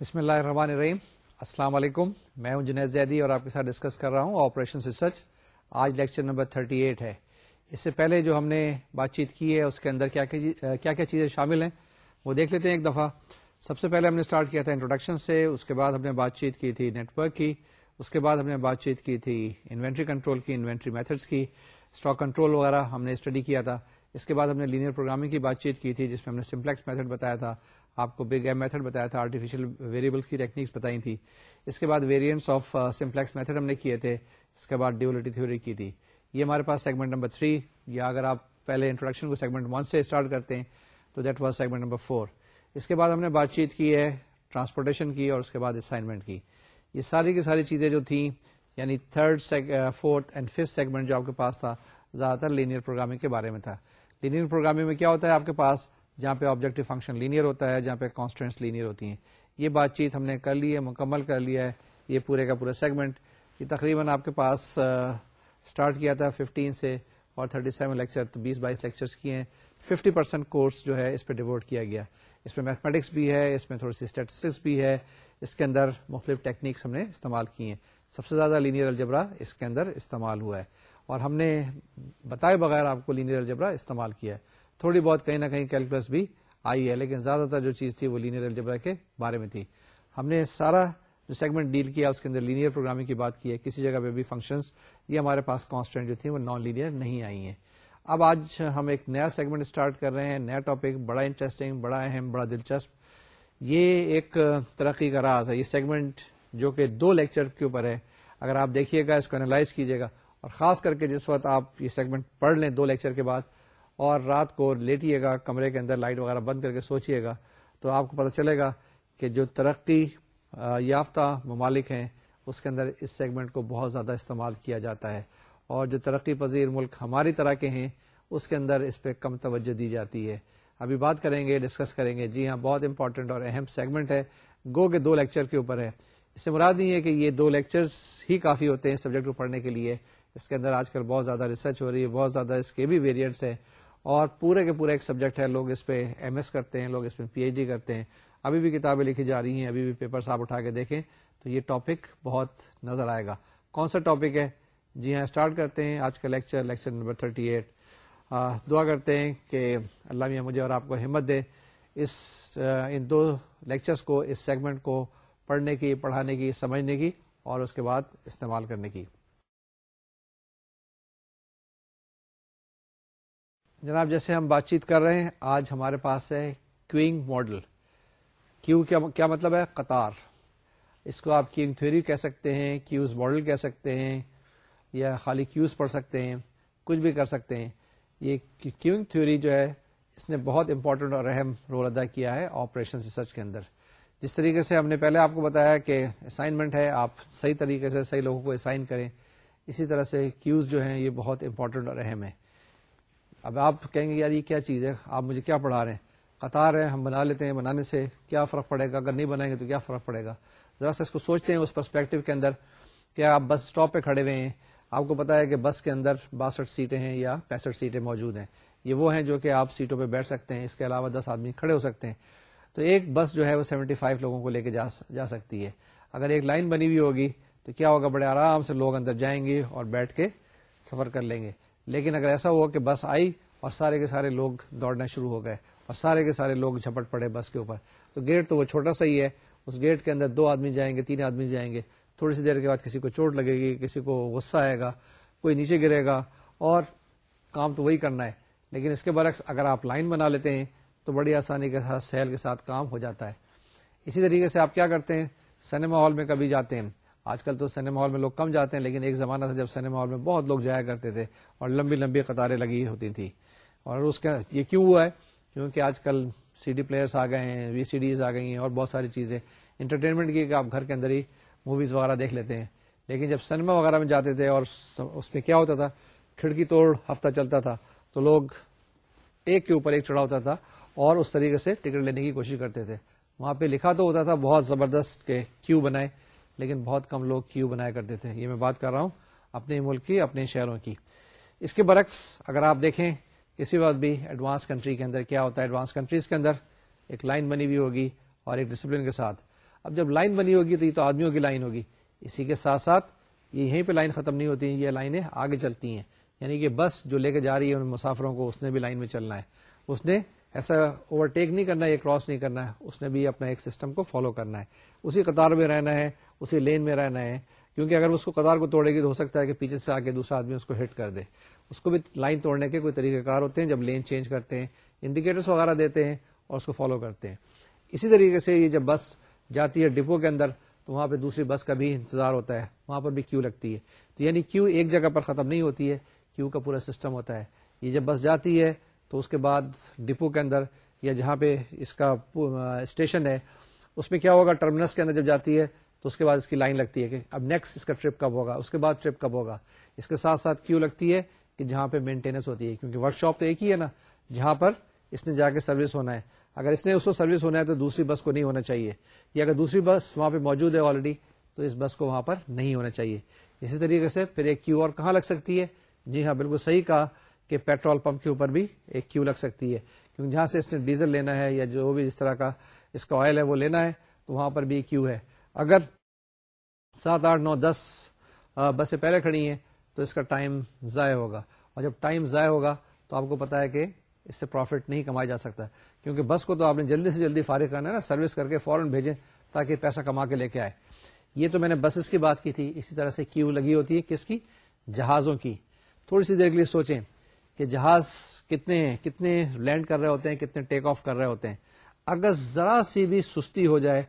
بسم اللہ الرحمن الرحیم۔ السلام علیکم۔ میں ہوں جنید زیدی اور آپ کے ساتھ ڈسکس کر رہا ہوں آپریشن ریسرچ۔ آج لیکچر نمبر 38 ہے۔ اس سے پہلے جو ہم نے بات چیت کی ہے، اس کے اندر کیا کیا کیا چیزیں شامل ہیں، وہ دیکھ لیتے ہیں ایک دفعہ۔ سب سے پہلے ہم نے اسٹارٹ کیا تھا انٹروڈکشن سے، اس کے بعد ہم نے بات چیت کی تھی نیٹ ورک کی، اس کے بعد ہم نے بات چیت کی تھی انوینٹری کنٹرول کی، انوینٹری میتھڈس کی، اسٹاک کنٹرول وغیرہ ہم نے اسٹڈی کیا تھا۔ اس کے بعد ہم نے لینئر پروگرامنگ کی بات چیت کی تھی، جس میں ہم نے سمپلیکس میتھڈ بتایا تھا۔ آپ کو بگ ایم میتھڈ بتایا تھا آرٹیفیشیل ویریبلس کی ٹیکنیکس بتائی تھی۔ اس کے بعد ویریئنٹس آف سمپلیکس میتھڈ ہم نے کیے تھے۔ اس کے بعد ڈیولٹی تھیوری کی تھی۔ یہ ہمارے پاس سیگمنٹ نمبر تھری یا اگر آپ پہلے انٹروڈکشن کو سیگمنٹ ون سے اسٹارٹ کرتے ہیں، تو that was segment number four اس کے بعد ہم نے بات چیت کی ہے ٹرانسپورٹیشن کی اور اس کے بعد اسائنمنٹ کی۔ یہ ساری کی ساری چیزیں جو تھیں یعنی third fourth and fifth segment جو آپ کے پاس تھا، زیادہ تر لینئر پروگرامنگ کے بارے میں تھا۔ لینئر پروگرامنگ میں کیا ہوتا ہے؟ آپ کے پاس جہاں پہ آبجیکٹو فنکشن لینئر ہوتا ہے، جہاں پہ کانسٹینٹس لینئر ہوتی ہیں۔ یہ بات چیت ہم نے کر لی ہے، مکمل کر لیا ہے۔ یہ پورے کا پورا سیگمنٹ یہ تقریباً آپ کے پاس اسٹارٹ کیا تھا ففٹین سے اور تھرٹی سیون لیکچر تو بیس بائیس لیکچرس کیے ہیں۔ ففٹی پرسینٹ کورس جو ہے، اس پہ ڈیوٹ کیا گیا۔ اس میں میتھمیٹکس بھی ہے، اس میں تھوڑی سی اسٹیٹسٹکس بھی ہے۔ اس کے اندر مختلف ٹیکنیکس ہم نے استعمال کی ہیں۔ سب سے زیادہ لینئر الجبرا اس کے اندر استعمال ہوا ہے۔ اور ہم نے بتائے بغیر آپ کو لینئر الجبرا استعمال کیا ہے۔ تھوڑی بہت کہیں نہ کہیں کیلکولس بھی آئی ہے، لیکن زیادہ تر جو چیز تھی وہ لینئر الجبرا کے بارے میں تھی۔ ہم نے سارا جو سیگمنٹ ڈیل کیا، اس کے اندر لینئر پروگرامنگ کی بات کی ہے۔ کسی جگہ پہ بھی فنکشنز یہ ہمارے پاس کانسٹینٹ جو تھی وہ نان لینئر نہیں آئی ہیں۔ اب آج ہم ایک نیا سیگمنٹ اسٹارٹ کر رہے ہیں، نیا ٹاپک بڑا انٹرسٹنگ بڑا اہم، بڑا دلچسپ۔ یہ ایک ترقی کا راز ہے۔ یہ سیگمنٹ جو کہ دو لیکچر کے اوپر ہے۔ اگر آپ دیکھیے گا، اس کو اینالائز کیجیے گا۔ اور خاص کر کے جس وقت آپ یہ سیگمنٹ پڑھ لیں دو لیکچر کے بعد اور رات کو لیٹیے گا، کمرے کے اندر لائٹ وغیرہ بند کر کے سوچیے گا، تو آپ کو پتہ چلے گا کہ جو ترقی یافتہ ممالک ہیں، اس کے اندر اس سیگمنٹ کو بہت زیادہ استعمال کیا جاتا ہے۔ اور جو ترقی پذیر ملک ہماری طرح کے ہیں، اس کے اندر اس پہ کم توجہ دی جاتی ہے۔ ابھی بات کریں گے ڈسکس کریں گے۔ جی ہاں بہت امپورٹنٹ اور اہم سیگمنٹ ہے۔ گو کے دو لیکچر کے اوپر ہے۔ اس سے مراد نہیں ہے کہ یہ دو لیکچرز ہی کافی ہوتے ہیں سبجیکٹ کو پڑھنے کے لیے۔ اس کے اندر آج کل بہت زیادہ ریسرچ ہو رہی ہے، بہت زیادہ اس کے بھی ویریئنٹس ہیں۔ اور پورے کے پورے ایک سبجیکٹ ہے، لوگ اس پہ ایم ایس کرتے ہیں، لوگ اس پہ پی ایچ ڈی کرتے ہیں۔ ابھی بھی کتابیں لکھی جا رہی ہیں، ابھی بھی پیپرس آپ اٹھا کے دیکھیں تو یہ ٹاپک بہت نظر آئے گا۔ کون سا ٹاپک ہے؟ جی ہاں اسٹارٹ کرتے ہیں آج کا lecture lecture number thirty eight. دعا کرتے ہیں کہ اللہ میاں مجھے اور آپ کو ہمت دے۔ اس ان دو لیکچرز کو، اس سیگمنٹ کو پڑھنے کی، پڑھانے کی، سمجھنے کی اور اس کے بعد استعمال کرنے کی۔ جناب، جیسے ہم بات چیت کر رہے ہیں، آج ہمارے پاس ہے کیوئنگ ماڈل۔ کیو کیا مطلب ہے؟ قطار۔ اس کو آپ کیونگ تھیوری کہہ سکتے ہیں، کیوز ماڈل کہہ سکتے ہیں، یا خالی کیوز پڑھ سکتے ہیں، کچھ بھی کر سکتے ہیں۔ یہ کیونگ تھیوری جو ہے، اس نے بہت امپورٹنٹ اور اہم رول ادا کیا ہے آپریشن ریسرچ کے اندر۔ جس طریقے سے ہم نے پہلے آپ کو بتایا کہ اسائنمنٹ ہے، آپ صحیح طریقے سے صحیح لوگوں کو اسائن کریں۔ اسی طرح سے کیوز جو ہیں، یہ بہت امپورٹنٹ اور اہم ہے اب آپ کہیں گے، یار یہ کیا چیز ہے؟ آپ مجھے کیا پڑھا رہے ہیں؟ قطار ہے، ہم بنا لیتے ہیں بنانے سے، کیا فرق پڑے گا؟ اگر نہیں بنائیں گے تو کیا فرق پڑے گا؟ ذرا سا اس کو سوچتے ہیں اس پرسپیکٹو کے اندر کہ آپ بس اسٹاپ پہ کھڑے ہوئے ہیں۔ آپ کو پتا ہے کہ بس کے اندر باسٹھ سیٹیں ہیں یا پینسٹھ سیٹیں موجود ہیں۔ یہ وہ ہیں جو کہ آپ سیٹوں پہ بیٹھ سکتے ہیں، اس کے علاوہ دس آدمی کھڑے ہو سکتے ہیں۔ تو ایک بس جو ہے وہ سیونٹی فائیو لوگوں کو لے کے جا سکتی ہے۔ اگر ایک لائن بنی ہوئی ہوگی تو کیا ہوگا؟ بڑے آرام سے لوگ اندر جائیں گے اور بیٹھ کے سفر کر لیں گے۔ لیکن اگر ایسا ہوا کہ بس آئی اور سارے کے سارے لوگ دوڑنا شروع ہو گئے اور سارے کے سارے لوگ جھپٹ پڑے بس کے اوپر، تو گیٹ تو وہ چھوٹا سا ہی ہے۔ اس گیٹ کے اندر دو آدمی جائیں گے، تین آدمی جائیں گے۔ تھوڑی سی دیر کے بعد کسی کو چوٹ لگے گی، کسی کو غصہ آئے گا، کوئی نیچے گرے گا اور کام تو وہی کرنا ہے۔ لیکن اس کے برعکس اگر آپ لائن بنا لیتے ہیں تو بڑی آسانی کے ساتھ، سیل کے ساتھ کام ہو جاتا ہے۔ اسی طریقے سے آپ کیا کرتے ہیں؟ سنیما ہال میں کبھی جاتے ہیں۔ آج کل تو سنیما ہال میں لوگ کم جاتے ہیں، لیکن ایک زمانہ تھا جب سنیما ہال میں بہت لوگ جایا کرتے تھے اور لمبی لمبی قطاریں لگی ہوتی تھی اور اس کا یہ کیوں ہوا ہے؟ کیونکہ آج کل سی ڈی پلیئرس آ گئے ہیں وی سی ڈیز آ گئی ہیں اور بہت ساری چیزیں۔ انٹرٹینمنٹ کی کہ آپ گھر کے اندر ہی موویز وغیرہ دیکھ لیتے ہیں۔ لیکن جب سنیما وغیرہ میں جاتے تھے اور اس میں کیا ہوتا تھا؟ کھڑکی توڑ ہفتہ چلتا تھا۔ تو لوگ ایک کے اوپر ایک چڑھا ہوتا تھا اور اس طریقے سے ٹکٹ لینے کی کوشش کرتے تھے۔ وہاں پہ لکھا تو ہوتا تھا بہت زبردست کے کیو بنائے۔ لیکن بہت کم لوگ کیو بنایا کرتے تھے۔ یہ میں بات کر رہا ہوں اپنے ملک کی، اپنے شہروں کی۔ اس کے برعکس اگر آپ دیکھیں کسی وقت بھی ایڈوانس کنٹری کے اندر کیا ہوتا ہے؟ ایڈوانس کنٹریز کے اندر ایک لائن بنی ہوئی ہوگی اور ایک ڈسپلن کے ساتھ۔ اب جب لائن بنی ہوگی تو یہ تو آدمیوں کی لائن ہوگی۔ اسی کے ساتھ ساتھ یہ یہیں پہ لائن ختم نہیں ہوتی ہیں، یہ لائنیں آگے چلتی ہیں۔ یعنی کہ بس جو لے کے جا رہی ہے ان مسافروں کو اس نے بھی لائن میں چلنا ہے۔ اس نے ایسا اوورٹیک نہیں کرنا ہے کراس نہیں کرنا ہے۔ اس نے بھی اپنا ایک سسٹم کو فالو کرنا ہے۔ اسی قطار میں رہنا ہے۔ اسی لین میں رہنا ہے، کیونکہ اگر اس کو قطار کو توڑے گی تو ہو سکتا ہے کہ پیچھے سے آ کے دوسرا آدمی اس کو ہٹ کر دے۔ اس کو بھی لائن توڑنے کے کوئی طریقہ کار ہوتے ہیں، جب لین چینج کرتے ہیں انڈیکیٹرس وغیرہ دیتے ہیں اور اس کو فالو کرتے ہیں۔ اسی طریقے سے یہ جب بس جاتی ہے ڈپو کے اندر، تو وہاں پہ دوسری بس کا بھی انتظار ہوتا ہے۔ وہاں پر بھی کیو لگتی ہے۔ تو یعنی کیو ایک جگہ پر ختم نہیں ہوتی ہے کیو کا پورا سسٹم ہوتا ہے۔ یہ جب بس جاتی ہے، تو اس کے بعد ڈپو کے اندر یا جہاں پہ اس کا اسٹیشن ہے، اس میں کیا ہوگا؟ ٹرمینس کے اندر جب جاتی ہے تو اس کے بعد اس کی لائن لگتی ہے کہ اب نیکسٹ اس کا ٹرپ کب ہوگا؟ اس کے بعد ٹرپ کب ہوگا؟ اس کے ساتھ ساتھ کیو لگتی ہے کہ جہاں پہ مینٹیننس ہوتی ہے؟ کیونکہ ورک شاپ تو ایک ہی ہے نا، جہاں پر اس نے جا کے سروس ہونا ہے۔ اگر اس نے اس کو سروس ہونا ہے تو دوسری بس کو نہیں ہونا چاہیے۔ یا اگر دوسری بس وہاں پہ موجود ہے آلریڈی تو اس بس کو وہاں پر نہیں ہونا چاہیے۔ اسی طریقے سے پھر ایک کیو اور کہاں لگ سکتی ہے؟ جی ہاں بالکل صحیح کہا کہ پیٹرول پمپ کے اوپر بھی ایک کیو لگ سکتی ہے۔ کیونکہ جہاں سے اس نے ڈیزل لینا ہے یا جو بھی اس طرح کا اس کا آئل ہے وہ لینا ہے، تو وہاں پر بھی کیو ہے۔ اگر سات آٹھ نو دس بسیں پہلے کھڑی ہیں، تو اس کا ٹائم ضائع ہوگا۔ اور جب ٹائم ضائع ہوگا، تو آپ کو پتا ہے کہ اس سے پروفٹ نہیں کمایا جا سکتا۔ کیونکہ بس کو تو آپ نے جلدی سے جلدی فارغ کرنا ہے نا سروس کر کے فوراً بھیجیں تاکہ پیسہ کما کے لے کے آئے۔ یہ تو میں نے بسز کی بات کی تھی، اسی طرح سے کیو لگی ہوتی ہے کس کی؟ جہازوں کی۔ تھوڑی سی دیر کے لیے سوچیں کہ جہاز کتنے ہیں، کتنے لینڈ کر رہے ہوتے ہیں، کتنے ٹیک آف کر رہے ہوتے ہیں۔ اگر ذرا سی بھی سستی ہو جائے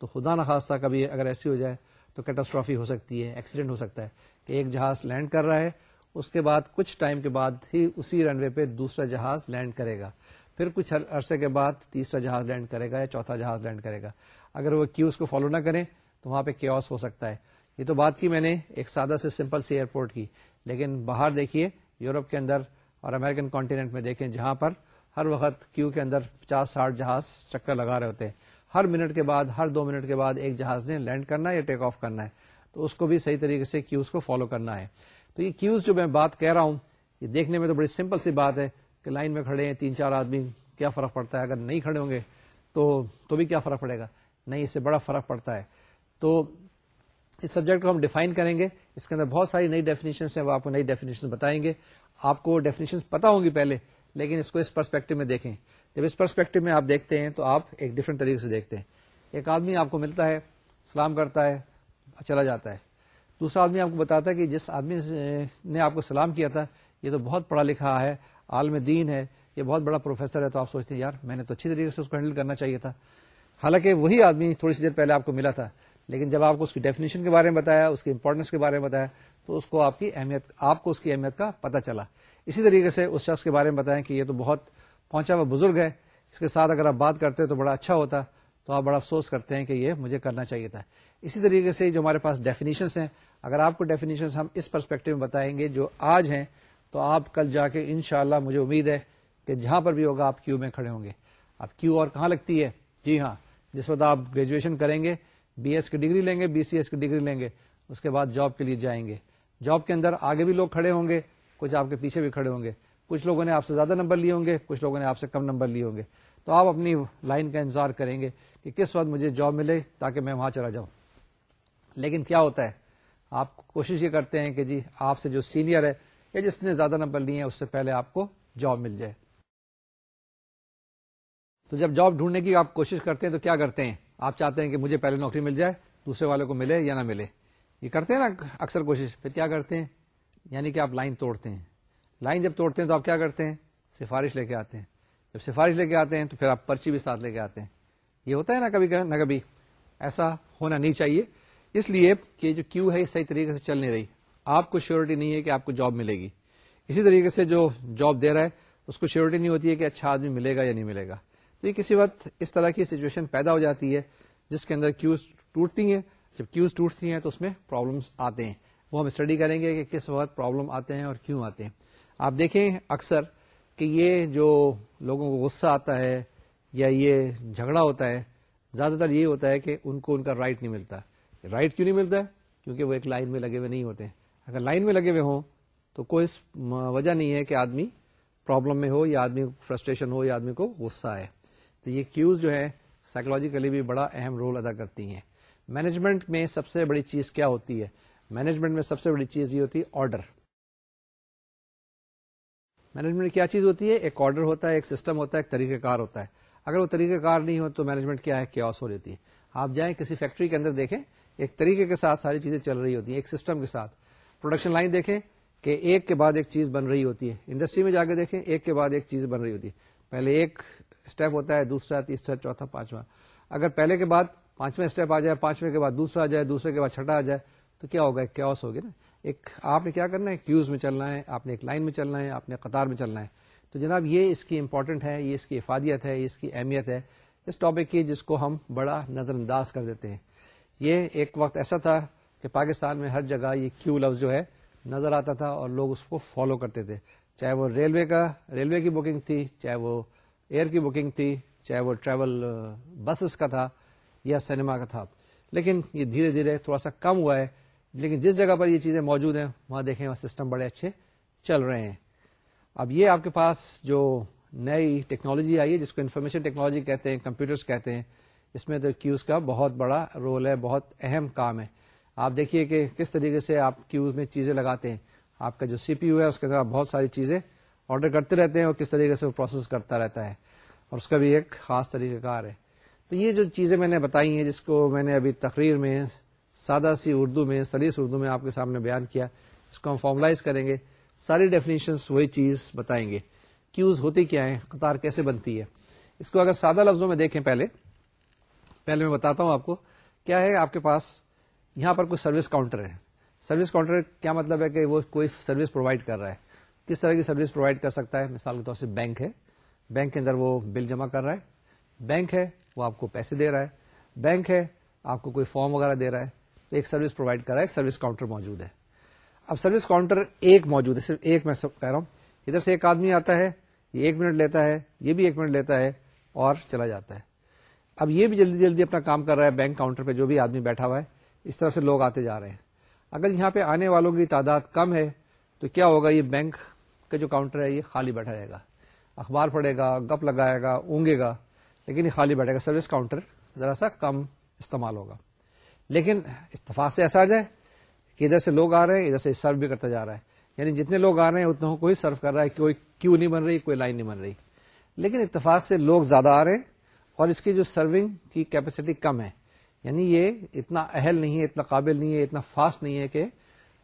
تو خدا نخواستہ کبھی اگر ایسی ہو جائے تو کیٹاسٹرافی ہو سکتی ہے، ایکسیڈنٹ ہو سکتا ہے کہ ایک جہاز لینڈ کر رہا ہے، اس کے بعد کچھ ٹائم کے بعد ہی اسی رن وے پہ دوسرا جہاز لینڈ کرے گا۔ پھر کچھ عرصے کے بعد تیسرا جہاز لینڈ کرے گا یا چوتھا جہاز لینڈ کرے گا۔ اگر وہ کیوز کو فالو نہ کریں تو وہاں پہ کیوس ہو سکتا ہے۔ یہ تو بات کی میں نے ایک سادہ سے سمپل سی ایئرپورٹ کی، لیکن باہر دیکھیے، یورپ کے اندر اور امیرکن کانٹیننٹ میں دیکھیں، جہاں پر ہر وقت کیو کے اندر پچاس ساٹھ جہاز چکر لگا رہے ہوتے ہیں۔ ہر منٹ کے بعد، ہر دو منٹ کے بعد ایک جہاز نے لینڈ کرنا ہے یا ٹیک آف کرنا ہے۔ تو اس کو بھی صحیح طریقے سے کیوز کو فالو کرنا ہے۔ تو یہ کیوز جو میں بات کہہ رہا ہوں، یہ دیکھنے میں تو بڑی سمپل سی بات ہے کہ لائن میں کھڑے ہیں، تین چار آدمی، کیا فرق پڑتا ہے؟ اگر نہیں کھڑے ہوں گے تو تو بھی کیا فرق پڑے گا؟ نہیں، اس سے بڑا فرق پڑتا ہے۔ تو اس سبجیکٹ کو ہم ڈیفائن کریں گے۔ اس کے اندر بہت ساری نئی ڈیفینیشن ہیں، وہ آپ کو نئی ڈیفینیشن بتائیں گے۔ آپ کو ڈیفینیشن پتا ہوں گی پہلے لیکن اس کو اس پرسپیکٹو میں دیکھیں۔ جب اس پرسپیکٹو میں آپ دیکھتے ہیں تو آپ ایک ڈفرنٹ طریقے سے دیکھتے ہیں۔ ایک آدمی آپ کو ملتا ہے، سلام کرتا ہے، چلا جاتا ہے۔ دوسرا آدمی آپ کو بتاتا ہے کہ جس آدمی نے آپ کو سلام کیا تھا، یہ تو بہت پڑھا لکھا ہے، عالم دین ہے، یہ بہت بڑا پروفیسر ہے، تو آپ سوچتے ہیں، یار میں نے تو اچھی طریقے سے اس کو ہینڈل کرنا چاہیے تھا۔ حالانکہ وہی آدمی تھوڑی سی دیر پہلے آپ کو ملا تھا۔ لیکن جب آپ کو اس کی ڈیفینیشن کے بارے میں بتایا، اس کی امپورٹنس کے بارے میں بتایا، تو اس کو آپ کی اہمیت، آپ کو اس کی اہمیت کا پتہ چلا۔ اسی طریقے سے اس شخص کے بارے میں بتائیں کہ یہ تو بہت پہنچا ہوا بزرگ ہے۔ اس کے ساتھ اگر آپ بات کرتے تو بڑا اچھا ہوتا، تو آپ بڑا افسوس کرتے ہیں کہ یہ مجھے کرنا چاہیے تھا۔ اسی طریقے سے جو ہمارے پاس ڈیفینیشنس ہیں، اگر آپ کو ڈیفینیشن ہم اس پرسپیکٹو میں بتائیں گے جو آج ہیں، تو آپ کل جا کے ان مجھے امید ہے کہ جہاں پر بھی ہوگا آپ کیو میں کھڑے ہوں گے۔ آپ کیو اور کہاں لگتی ہے؟ جی ہاں جس وقت آپ گریجویشن کریں گے بی ایس کی ڈگری لیں گے، بی سی ایس کی ڈگری لیں گے، اس کے بعد جاب کے لیے جائیں گے۔ جاب کے اندر آگے بھی لوگ کھڑے ہوں گے، کچھ آپ کے پیچھے بھی کھڑے ہوں گے۔ کچھ لوگوں نے آپ سے زیادہ نمبر لیے ہوں گے، کچھ لوگوں نے آپ سے کم نمبر لیے ہوں گے۔ تو آپ اپنی لائن کا انتظار کریں گے کہ کس وقت مجھے جاب ملے تاکہ میں وہاں چلا جاؤں۔ لیکن کیا ہوتا ہے، آپ کوشش یہ کرتے ہیں کہ جی آپ سے جو سینئر ہے، یا جس نے زیادہ نمبر لیے ہیں، اس سے پہلے آپ کو جاب مل جائے۔ تو جب جاب ڈھونڈنے کی آپ کوشش کرتے ہیں تو کیا کرتے ہیں؟ آپ چاہتے ہیں کہ مجھے پہلے نوکری مل جائے، دوسرے والے کو ملے یا نہ ملے۔ یہ کرتے ہیں نا اکثر کوشش۔ پھر کیا کرتے ہیں؟ یعنی کہ آپ لائن توڑتے ہیں۔ لائن جب توڑتے ہیں تو آپ کیا کرتے ہیں؟ سفارش لے کے آتے ہیں۔ جب سفارش لے کے آتے ہیں تو پھر آپ پرچی بھی ساتھ لے کے آتے ہیں۔ یہ ہوتا ہے نا کبھی نہ کبھی۔ ایسا ہونا نہیں چاہیے۔ اس لیے کہ جو کیو ہے، یہ صحیح طریقے سے چل نہیں رہی۔ آپ کو شیورٹی نہیں ہے کہ آپ کو جاب ملے گی۔ اسی طریقے سے جو جاب دے رہا ہے، اس کو شیورٹی نہیں ہوتی ہے کہ اچھا آدمی ملے گا یا نہیں ملے گا۔ تو یہ کسی وقت اس طرح کی سچویشن پیدا ہو جاتی ہے جس کے اندر کیوز ٹوٹتی ہیں۔ جب کیوز ٹوٹتی ہیں تو اس میں پرابلمس آتے ہیں۔ وہ ہم اسٹڈی کریں گے کہ کس وقت پرابلم آتے ہیں اور کیوں آتے ہیں۔ آپ دیکھیں اکثر کہ یہ جو لوگوں کو غصہ آتا ہے یا یہ جھگڑا ہوتا ہے، زیادہ تر یہ ہوتا ہے کہ ان کو ان کا رائٹ نہیں ملتا۔ رائٹ کیوں نہیں ملتا؟ ہے کیونکہ وہ ایک لائن میں لگے ہوئے نہیں ہوتے۔ اگر لائن میں لگے ہوئے ہوں تو کوئی وجہ نہیں ہے کہ آدمی پرابلم میں ہو یا آدمی فرسٹریشن ہو یا آدمی کو غصہ آئے۔ تو یہ کیوز جو ہے سائیکولوجیکلی بھی بڑا اہم رول ادا کرتی ہیں۔ مینجمنٹ میں سب سے بڑی چیز کیا ہوتی ہے؟ مینجمنٹ میں سب سے بڑی چیز یہ ہوتی ہے آرڈر مینجمنٹ کیا چیز ہوتی ہے؟ ایک آرڈر ہوتا ہے، ایک سسٹم ہوتا ہے، ایک طریقہ کار ہوتا ہے۔ اگر وہ طریقہ کار نہیں ہو تو مینجمنٹ کیا ہے؟ کیوس ہو جاتی ہے۔ آپ جائیں کسی فیکٹری کے اندر دیکھیں، ایک طریقے کے ساتھ ساری چیزیں چل رہی ہوتی ہیں، ایک سسٹم کے ساتھ۔ پروڈکشن لائن دیکھیں کہ ایک کے بعد ایک چیز بن رہی ہوتی ہے۔ انڈسٹری میں جا کے دیکھیں، ایک کے بعد ایک چیز بن رہی ہوتی ہے۔ پہلے ایک اسٹیپ ہوتا ہے، دوسرا، تیسرا، چوتھا، پانچواں۔ اگر پہلے کے بعد پانچواں اسٹیپ آ جائے، پانچویں کے بعد دوسرا آ جائے، دوسرے کے بعد چھٹا آ جائے، تو کیا ہوگا؟ کیوس ہوگی نا۔ ایک آپ نے کیا کرنا ہے؟ کیوز میں چلنا ہے، آپ نے ایک لائن میں چلنا ہے، آپ نے قطار میں چلنا ہے۔ تو جناب، یہ اس کی امپورٹنٹ ہے، یہ اس کی افادیت ہے، یہ اس کی اہمیت ہے۔ اس ٹاپک کی جس کو ہم بڑا نظر انداز کر دیتے ہیں۔ یہ ایک وقت ایسا تھا کہ پاکستان میں ہر جگہ یہ کیو لفظ جو ہے نظر آتا تھا اور لوگ اس کو فالو کرتے تھے۔ چاہے وہ ریلوے کا، ریلوے کی بکنگ تھی، چاہے وہ ایئر کی بکنگ تھی، چاہے وہ ٹریول بسز کا تھا یا سنیما کا تھا۔ لیکن یہ دھیرے دھیرے تھوڑا سا کم ہوا ہے۔ لیکن جس جگہ پر یہ چیزیں موجود ہیں، وہاں دیکھیں وہاں سسٹم بڑے اچھے چل رہے ہیں۔ اب یہ آپ کے پاس جو نئی ٹیکنالوجی آئی ہے، جس کو انفارمیشن ٹیکنالوجی کہتے ہیں، کمپیوٹرز کہتے ہیں، اس میں تو کیوز کا بہت بڑا رول ہے، بہت اہم کام ہے۔ آپ دیکھیے کہ کس طریقے سے آپ کیوز میں چیزیں لگاتے ہیں۔ آپ کا جو سی پی یو ہے، اس کے اندر بہت ساری چیزیں آرڈر کرتے رہتے ہیں اور کس طریقے سے وہ پروسیس کرتا رہتا ہے اور اس کا بھی ایک خاص طریقہ کار ہے۔ تو یہ جو چیزیں میں نے بتائی ہیں جس کو میں نے ابھی تقریر میں سادہ سی اردو میں، سلیس اردو میں آپ کے سامنے بیان کیا، اس کو ہم فارملائز کریں گے۔ ساری ڈیفینیشن وہی چیز بتائیں گے۔ کیوز ہوتی کیا ہے قطار کیسے بنتی ہے؟ اس کو اگر سادہ لفظوں میں دیکھیں پہلے پہلے میں بتاتا ہوں آپ کو کیا ہے آپ کے پاس یہاں پر کوئی سروس کاؤنٹر ہے۔ سروس کاؤنٹر کیا مطلب ہے کہ وہ کوئی سروس پرووائڈ کر رہا ہے؟ کس طرح کی سروس پرووائڈ کر سکتا ہے؟ مثال کے طور سے بینک ہے۔ بینک کے اندر وہ بل جمع کر رہا ہے۔ بینک ہے، وہ آپ کو پیسے دے رہا ہے۔ بینک ہے، آپ کو کوئی فارم وغیرہ دے رہا ہے۔ ایک سروس پرووائڈ کر رہا ہے، ایک سروس کاؤنٹر موجود ہے۔ اب سروس کاؤنٹر ایک موجود ہے، صرف ایک میں سب کہہ رہا ہوں۔ ادھر سے ایک آدمی آتا ہے، یہ ایک منٹ لیتا ہے، یہ بھی ایک منٹ لیتا ہے اور چلا جاتا ہے۔ اب یہ بھی جلدی جلدی اپنا کام کر رہا ہے بینک کاؤنٹر پہ، جو بھی آدمی بیٹھا ہوا ہے، اس طرح سے لوگ آتے جا رہے ہیں۔ اگر یہاں پہ آنے والوں کی تعداد کم ہے، تو کیا ہوگا؟ یہ بینک کا جو کاؤنٹر ہے یہ خالی بیٹھا رہے گا۔ اخبار پڑھے گا، گپ لگائے گا، اونگے گا، لیکن یہ خالی بیٹھے گا۔ سروس کاؤنٹر ذرا سا کم استعمال ہوگا۔ لیکن اتفاق سے ایسا آ جائے کہ ادھر سے لوگ آ رہے ہیں، ادھر سے سرو بھی کرتا جا رہا ہے۔ یعنی جتنے لوگ آ رہے ہیں، اتنا کوئی سرو کر رہا ہے، کوئی کیو نہیں بن رہی، کوئی لائن نہیں بن رہی۔ لیکن اتفاق سے لوگ زیادہ آ رہے ہیں اور اس کی جو سرونگ کی کیپیسٹی کم ہے۔ یعنی یہ اتنا اہل نہیں ہے، اتنا قابل نہیں ہے، اتنا فاسٹ نہیں ہے کہ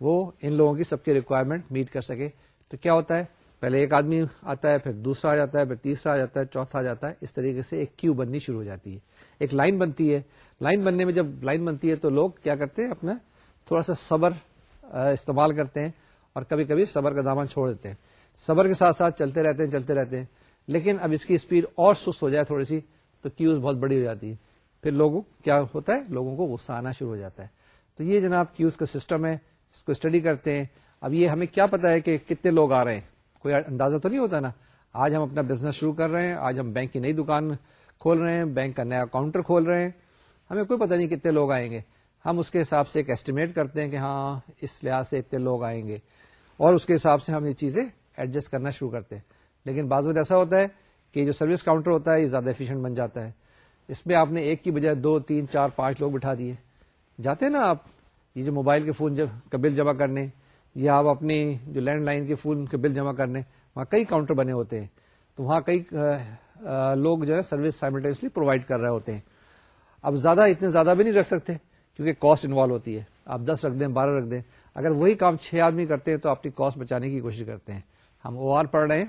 وہ ان لوگوں کی سب کی ریکوائرمنٹ میٹ کر سکے۔ تو کیا ہوتا ہے؟ پہلے ایک آدمی آتا ہے، پھر دوسرا آ جاتا ہے، پھر تیسرا آ جاتا ہے، چوتھا آ جاتا ہے، اس طریقے سے ایک کیو بننی شروع ہو جاتی ہے۔ ایک لائن بنتی ہے۔ لائن بننے میں جب لائن بنتی ہے تو لوگ کیا کرتے ہیں؟ اپنا تھوڑا سا صبر استعمال کرتے ہیں اور کبھی کبھی صبر کا دامن چھوڑ دیتے ہیں۔ صبر کے ساتھ ساتھ چلتے رہتے ہیں، چلتے رہتے ہیں۔ لیکن اب اس کی اسپیڈ اور سست ہو جائے تھوڑی سی تو کیوز بہت بڑی ہو جاتی ہے پھر لوگوں کیا ہوتا ہے؟ لوگوں کو غصہ آنا شروع ہو جاتا ہے۔ تو یہ جناب کیوز کا سسٹم ہے، اس کو اسٹڈی کرتے ہیں۔ اب یہ ہمیں کیا پتا ہے کہ کتنے لوگ آ رہے ہیں؟ کوئی اندازہ تو نہیں ہوتا نا۔ آج ہم اپنا بزنس شروع کر رہے ہیں، آج ہم بینک کی نئی دکان کھول رہے ہیں، بینک کا نیا کاؤنٹر کھول رہے ہیں۔ ہمیں کوئی پتہ نہیں کتنے لوگ آئیں گے۔ ہم اس کے حساب سے ایک ایسٹیمیٹ کرتے ہیں کہ ہاں اس لحاظ سے اتنے لوگ آئیں گے۔ اور اس کے حساب سے ہم یہ چیزیں ایڈجسٹ کرنا شروع کرتے ہیں۔ لیکن بعض وقت ایسا ہوتا ہے کہ جو سروس کاؤنٹر ہوتا ہے، یہ زیادہ ایفیشینٹ بن جاتا ہے۔ اس میں آپ نے ایک کی بجائے دو، تین، چار، پانچ لوگ بٹھا دیے۔ جاتے ہیں نا آپ، یہ جو موبائل کے فون کا بل جمع کرنے یا آپ اپنی جو لینڈ لائن کے فون کے بل جمع کرنے، وہاں کئی کاؤنٹر بنے ہوتے ہیں۔ تو وہاں کئی لوگ جو ہے سروس سائملٹیسلی پرووائڈ کر رہے ہوتے ہیں۔ اب زیادہ، اتنے زیادہ بھی نہیں رکھ سکتے، کیونکہ کاسٹ انوالو ہوتی ہے۔ آپ دس رکھ دیں، بارہ رکھ دیں۔ اگر وہی کام چھ آدمی کرتے ہیں تو اپنی کاسٹ بچانے کی کوشش کرتے ہیں۔ ہم او آر پڑھ رہے ہیں۔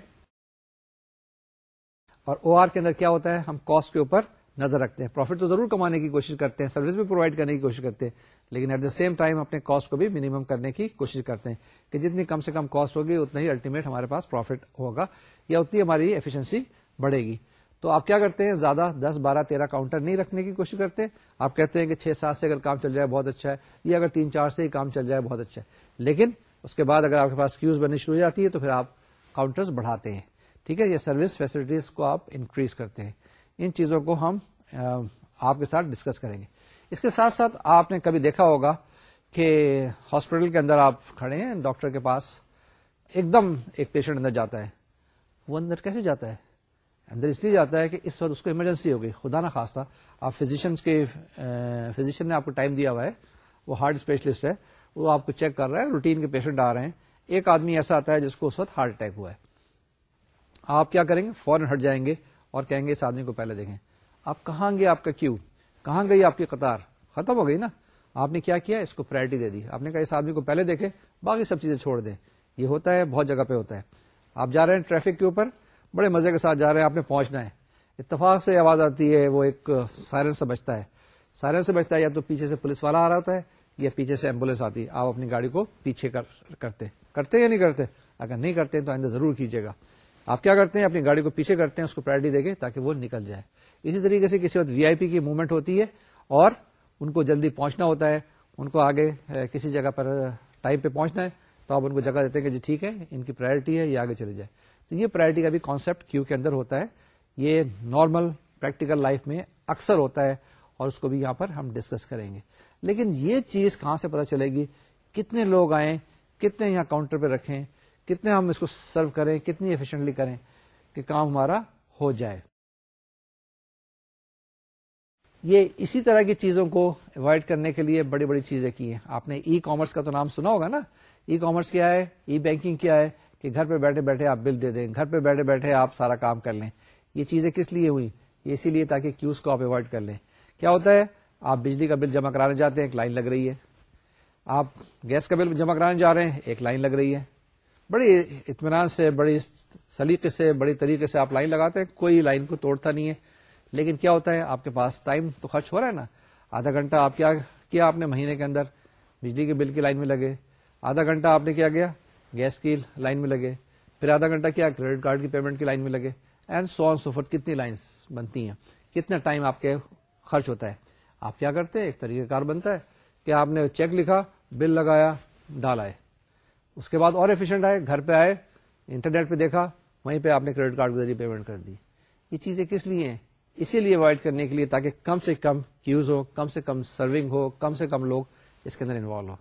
اور او آر کے اندر کیا ہوتا ہے؟ ہم کاسٹ کے اوپر نظر رکھتے ہیں۔ پروفٹ تو ضرور کمانے کی کوشش کرتے ہیں سروس بھی پرووائڈ کرنے کی کوشش کرتے ہیں، لیکن ایٹ دا سیم ٹائم اپنے کاسٹ کو بھی منیمم کرنے کی کوشش کرتے ہیں کہ جتنی کم سے کم کاسٹ ہوگی، اتنا ہی الٹیمیٹ ہمارے پاس پروفٹ ہوگا، یا اتنی ہماری ایفیشنسی بڑھے گی۔ تو آپ کیا کرتے ہیں؟ زیادہ دس بارہ تیرہ کاؤنٹر نہیں رکھنے کی کوشش کرتے آپ کہتے ہیں کہ چھ سات سے اگر کام چل جائے بہت اچھا ہے، یا اگر تین چار سے ہی کام چل جائے بہت اچھا ہے۔ لیکن اس کے بعد اگر آپ کے پاس کیوز بننی شروع ہو جاتی ہے تو پھر آپ کاؤنٹرز بڑھاتے ہیں۔ ٹھیک ہے، یہ سروس فیسلٹیز کو آپ انکریز کرتے ہیں۔ ان چیزوں کو ہم آپ کے ساتھ ڈسکس کریں گے۔ اس کے ساتھ ساتھ آپ نے کبھی دیکھا ہوگا کہ ہاسپٹل کے اندر آپ کھڑے ہیں، ڈاکٹر کے پاس، ایک دم ایک پیشنٹ اندر جاتا ہے۔ وہ اندر کیسے جاتا ہے؟ اندر اس لیے جاتا ہے کہ اس وقت اس کو ایمرجنسی ہو گئی۔ خدا نہ خاصا آپ فزیشین کے فزیشین نے آپ کو ٹائم دیا ہوا ہے۔ وہ ہارٹ اسپیشلسٹ ہے۔ وہ آپ کو چیک کر رہا ہے روٹین کے پیشنٹ آ رہے ہیں۔ ایک آدمی ایسا آتا ہے جس کو اس وقت ہارٹ اٹیک ہوا ہے۔ آپ کیا کریں گے؟ فوراً ہٹ جائیں گے۔ اور کہیں گے اس آدمی کو پہلے دیکھیں۔ آپ کہاں گے آپ کا کیو؟ کہاں گئی آپ کی قطار؟ ختم ہو گئی نا۔ آپ نے کیا کیا؟ اس کو پرائرٹی دے دی۔ آپ نے کہا اس آدمی کو پہلے دیکھے باقی سب چیزیں چھوڑ دیں۔ یہ ہوتا ہے، بہت جگہ پہ ہوتا ہے۔ آپ جا رہے ہیں ٹریفک کے اوپر، بڑے مزے کے ساتھ جا رہے ہیں، آپ نے پہنچنا ہے۔ اتفاق سے آواز آتی ہے، وہ ایک سائرن سے بچتا ہے۔ سائرن سے بچتا ہے، یا تو پیچھے سے پولیس والا آ رہا ہوتا ہے، یا پیچھے سے ایمبولینس آتی ہے۔ آپ اپنی گاڑی کو پیچھے کر، کرتے کرتے یا نہیں کرتے؟ اگر نہیں کرتے تو آئندہ ضرور کیجیے گا۔ آپ کیا کرتے ہیں؟ اپنی گاڑی کو پیچھے کرتے ہیں، اس کو پرائرٹی دے کے تاکہ وہ نکل جائے۔ اسی طریقے سے کسی وقت وی آئی پی کی موومنٹ ہوتی ہے اور ان کو جلدی پہنچنا ہوتا ہے۔ ان کو آگے کسی جگہ پر ٹائم پہ پہنچنا ہے تو آپ ان کو جگہ دیتے ہیں کہ جی ٹھیک ہے، ان کی پرائرٹی ہے، یہ آگے چلے جائے۔ تو یہ پرائرٹی کا بھی کانسیپٹ کیو کے اندر ہوتا ہے۔ یہ نارمل پریکٹیکل لائف میں اکثر ہوتا ہے اور اس کو بھی یہاں پر ہم ڈسکس کریں گے۔ لیکن یہ چیز کہاں سے پتا چلے گی؟ کتنے لوگ آئیں، کتنے یہاں کاؤنٹر پہ رکھیں کتنے ہم اس کو سرو کریں، کتنی ایفیشنٹلی کریں کہ کام ہمارا ہو جائے۔ یہ اسی طرح کی چیزوں کو اوائڈ کرنے کے لیے بڑی بڑی چیزیں کی ہیں۔ آپ نے ای کامرس کا تو نام سنا ہوگا نا؟ ای کامرس کیا ہے؟ ای بینکنگ کیا ہے؟ کہ گھر پہ بیٹھے بیٹھے آپ بل دے دیں، گھر پہ بیٹھے بیٹھے آپ سارا کام کر لیں۔ یہ چیزیں کس لیے ہوئی یہ اسی لیے تاکہ کیوز کو آپ اوائڈ کر لیں۔ کیا ہوتا ہے؟ آپ بجلی کا بل جمع کرانے جاتے ہیں، ایک لائن لگ رہی ہے۔ آپ گیس کا بل جمع کرانے جا رہے ہیں، ایک لائن لگ رہی ہے۔ بڑی اطمینان سے، بڑی سلیقے سے، بڑی طریقے سے آپ لائن لگاتے ہیں، کوئی لائن کو توڑتا نہیں ہے۔ لیکن کیا ہوتا ہے، آپ کے پاس ٹائم تو خرچ ہو رہا ہے نا۔ آدھا گھنٹہ آپ کیا کیا آپ نے مہینے کے اندر بجلی کے بل کی لائن میں لگے، آدھا گھنٹہ آپ نے کیا گیا گیس کی لائن میں لگے، پھر آدھا گھنٹہ کیا، کریڈٹ کارڈ کی پیمنٹ کی لائن میں لگے۔ And so on so far کتنی لائنس بنتی ہیں، کتنا ٹائم آپ کے خرچ ہوتا ہے۔ آپ کیا کرتے ہیں؟ ایک طریقہ کار بنتا ہے کہ آپ نے چیک لکھا، بل لگایا، ڈالا ہے۔ اس کے بعد اور ایفیشنٹ آئے، گھر پہ آئے انٹرنیٹ پہ دیکھا، وہیں پہ آپ نے کریڈٹ کارڈ کے ذریعے پیمنٹ کر دی۔ یہ چیزیں کس لیے ہیں؟ اسی لیے اوائڈ کرنے کے لیے تاکہ کم سے کم کیوز ہو، کم سے کم سرونگ ہو، کم سے کم لوگ اس کے اندر انوالو ہو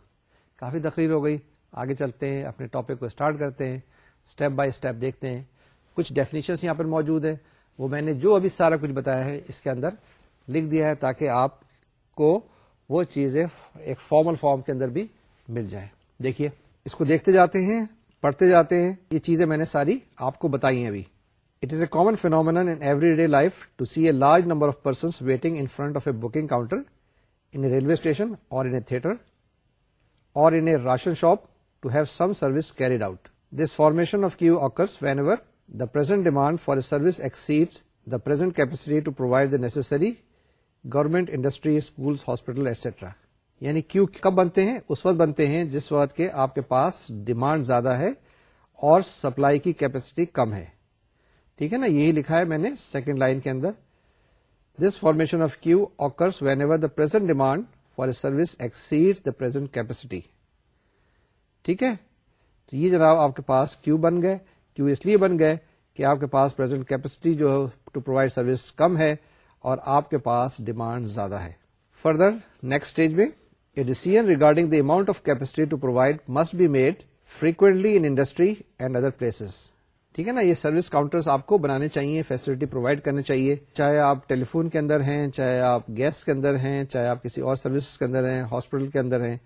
کافی تقریر ہو گئی، آگے چلتے ہیں، اپنے ٹاپک کو اسٹارٹ کرتے ہیں اسٹیپ بائی اسٹیپ دیکھتے ہیں۔ کچھ ڈیفینیشن یہاں پر موجود ہیں۔ وہ میں نے جو ابھی سارا کچھ بتایا ہے، اس کے اندر لکھ دیا ہے تاکہ آپ کو وہ چیزیں ایک فارمل فارم کے اندر بھی مل جائیں۔ دیکھیے۔ اس کو دیکھتے جاتے ہیں، پڑھتے جاتے ہیں۔ یہ چیزیں میں نے ساری آپ کو بتائی ہیں ابھی۔ It is a common phenomenon in every day life to see a large number of persons waiting in front of a booking counter in a railway station or in a theatre or in a ration shop to have some service carried out this formation of queue occurs whenever the present demand for a service exceed the present capacity to provide the necessary government industry schools hospital etcetera یعنی queue کب بنتے ہیں؟ اس وقت بنتے ہیں جس وقت کے آپ کے پاس ڈیمانڈ زیادہ ہے اور سپلائی کی کیپیسٹی کم ہے۔ ٹھیک ہے نا؟ یہی لکھا ہے میں نے سیکنڈ لائن کے اندر۔ This formation of queue occurs whenever the present demand for a service exceed the present capacity ٹھیک ہے؟ تو یہ جناب آپ کے پاس کیو بن گئے۔ کیو اس لیے بن گئے کہ آپ کے پاس پرزینٹ کیپیسٹی جو ٹو پرووائڈ سروس کم ہے اور آپ کے پاس ڈیمانڈ زیادہ ہے۔ فردر نیکسٹ اسٹیج میں a decision regarding the amount of capacity to provide must be made frequently in industry and other places ٹھیک ہے نا؟ یہ سروس کاؤنٹر آپ کو بنانے چاہیے فیسلٹی پرووائڈ کرنے چاہیے۔ چاہے آپ ٹیلی فون کے اندر ہیں، چاہے آپ گیس کے اندر ہیں، چاہے آپ کسی اور سروس کے اندر ہیں ہاسپٹل کے اندر ہیں،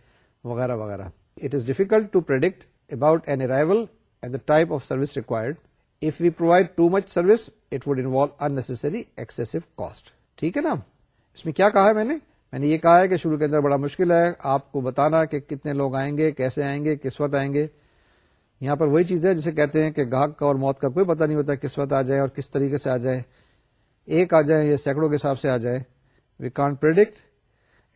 وغیرہ وغیرہ۔ It is difficult to predict about an arrival and the type of service required if we provide too much service it would involve unnecessary excessive cost ٹھیک ہے نا؟ اس میں کیا کہا ہے میں نے؟ میں نے یہ کہا ہے کہ شروع کے اندر بڑا مشکل ہے، آپ کو بتانا کہ کتنے لوگ آئیں گے، کیسے آئیں گے، کس وقت آئیں گے۔ یہاں پر وہی چیز ہے جسے کہتے ہیں کہ گاہک کا اور موت کا کوئی پتہ نہیں ہوتا کس وقت آ جائیں اور کس طریقے سے آ جائیں ایک آ جائیں یا سینکڑوں کے حساب سے آ جائے۔ We can predict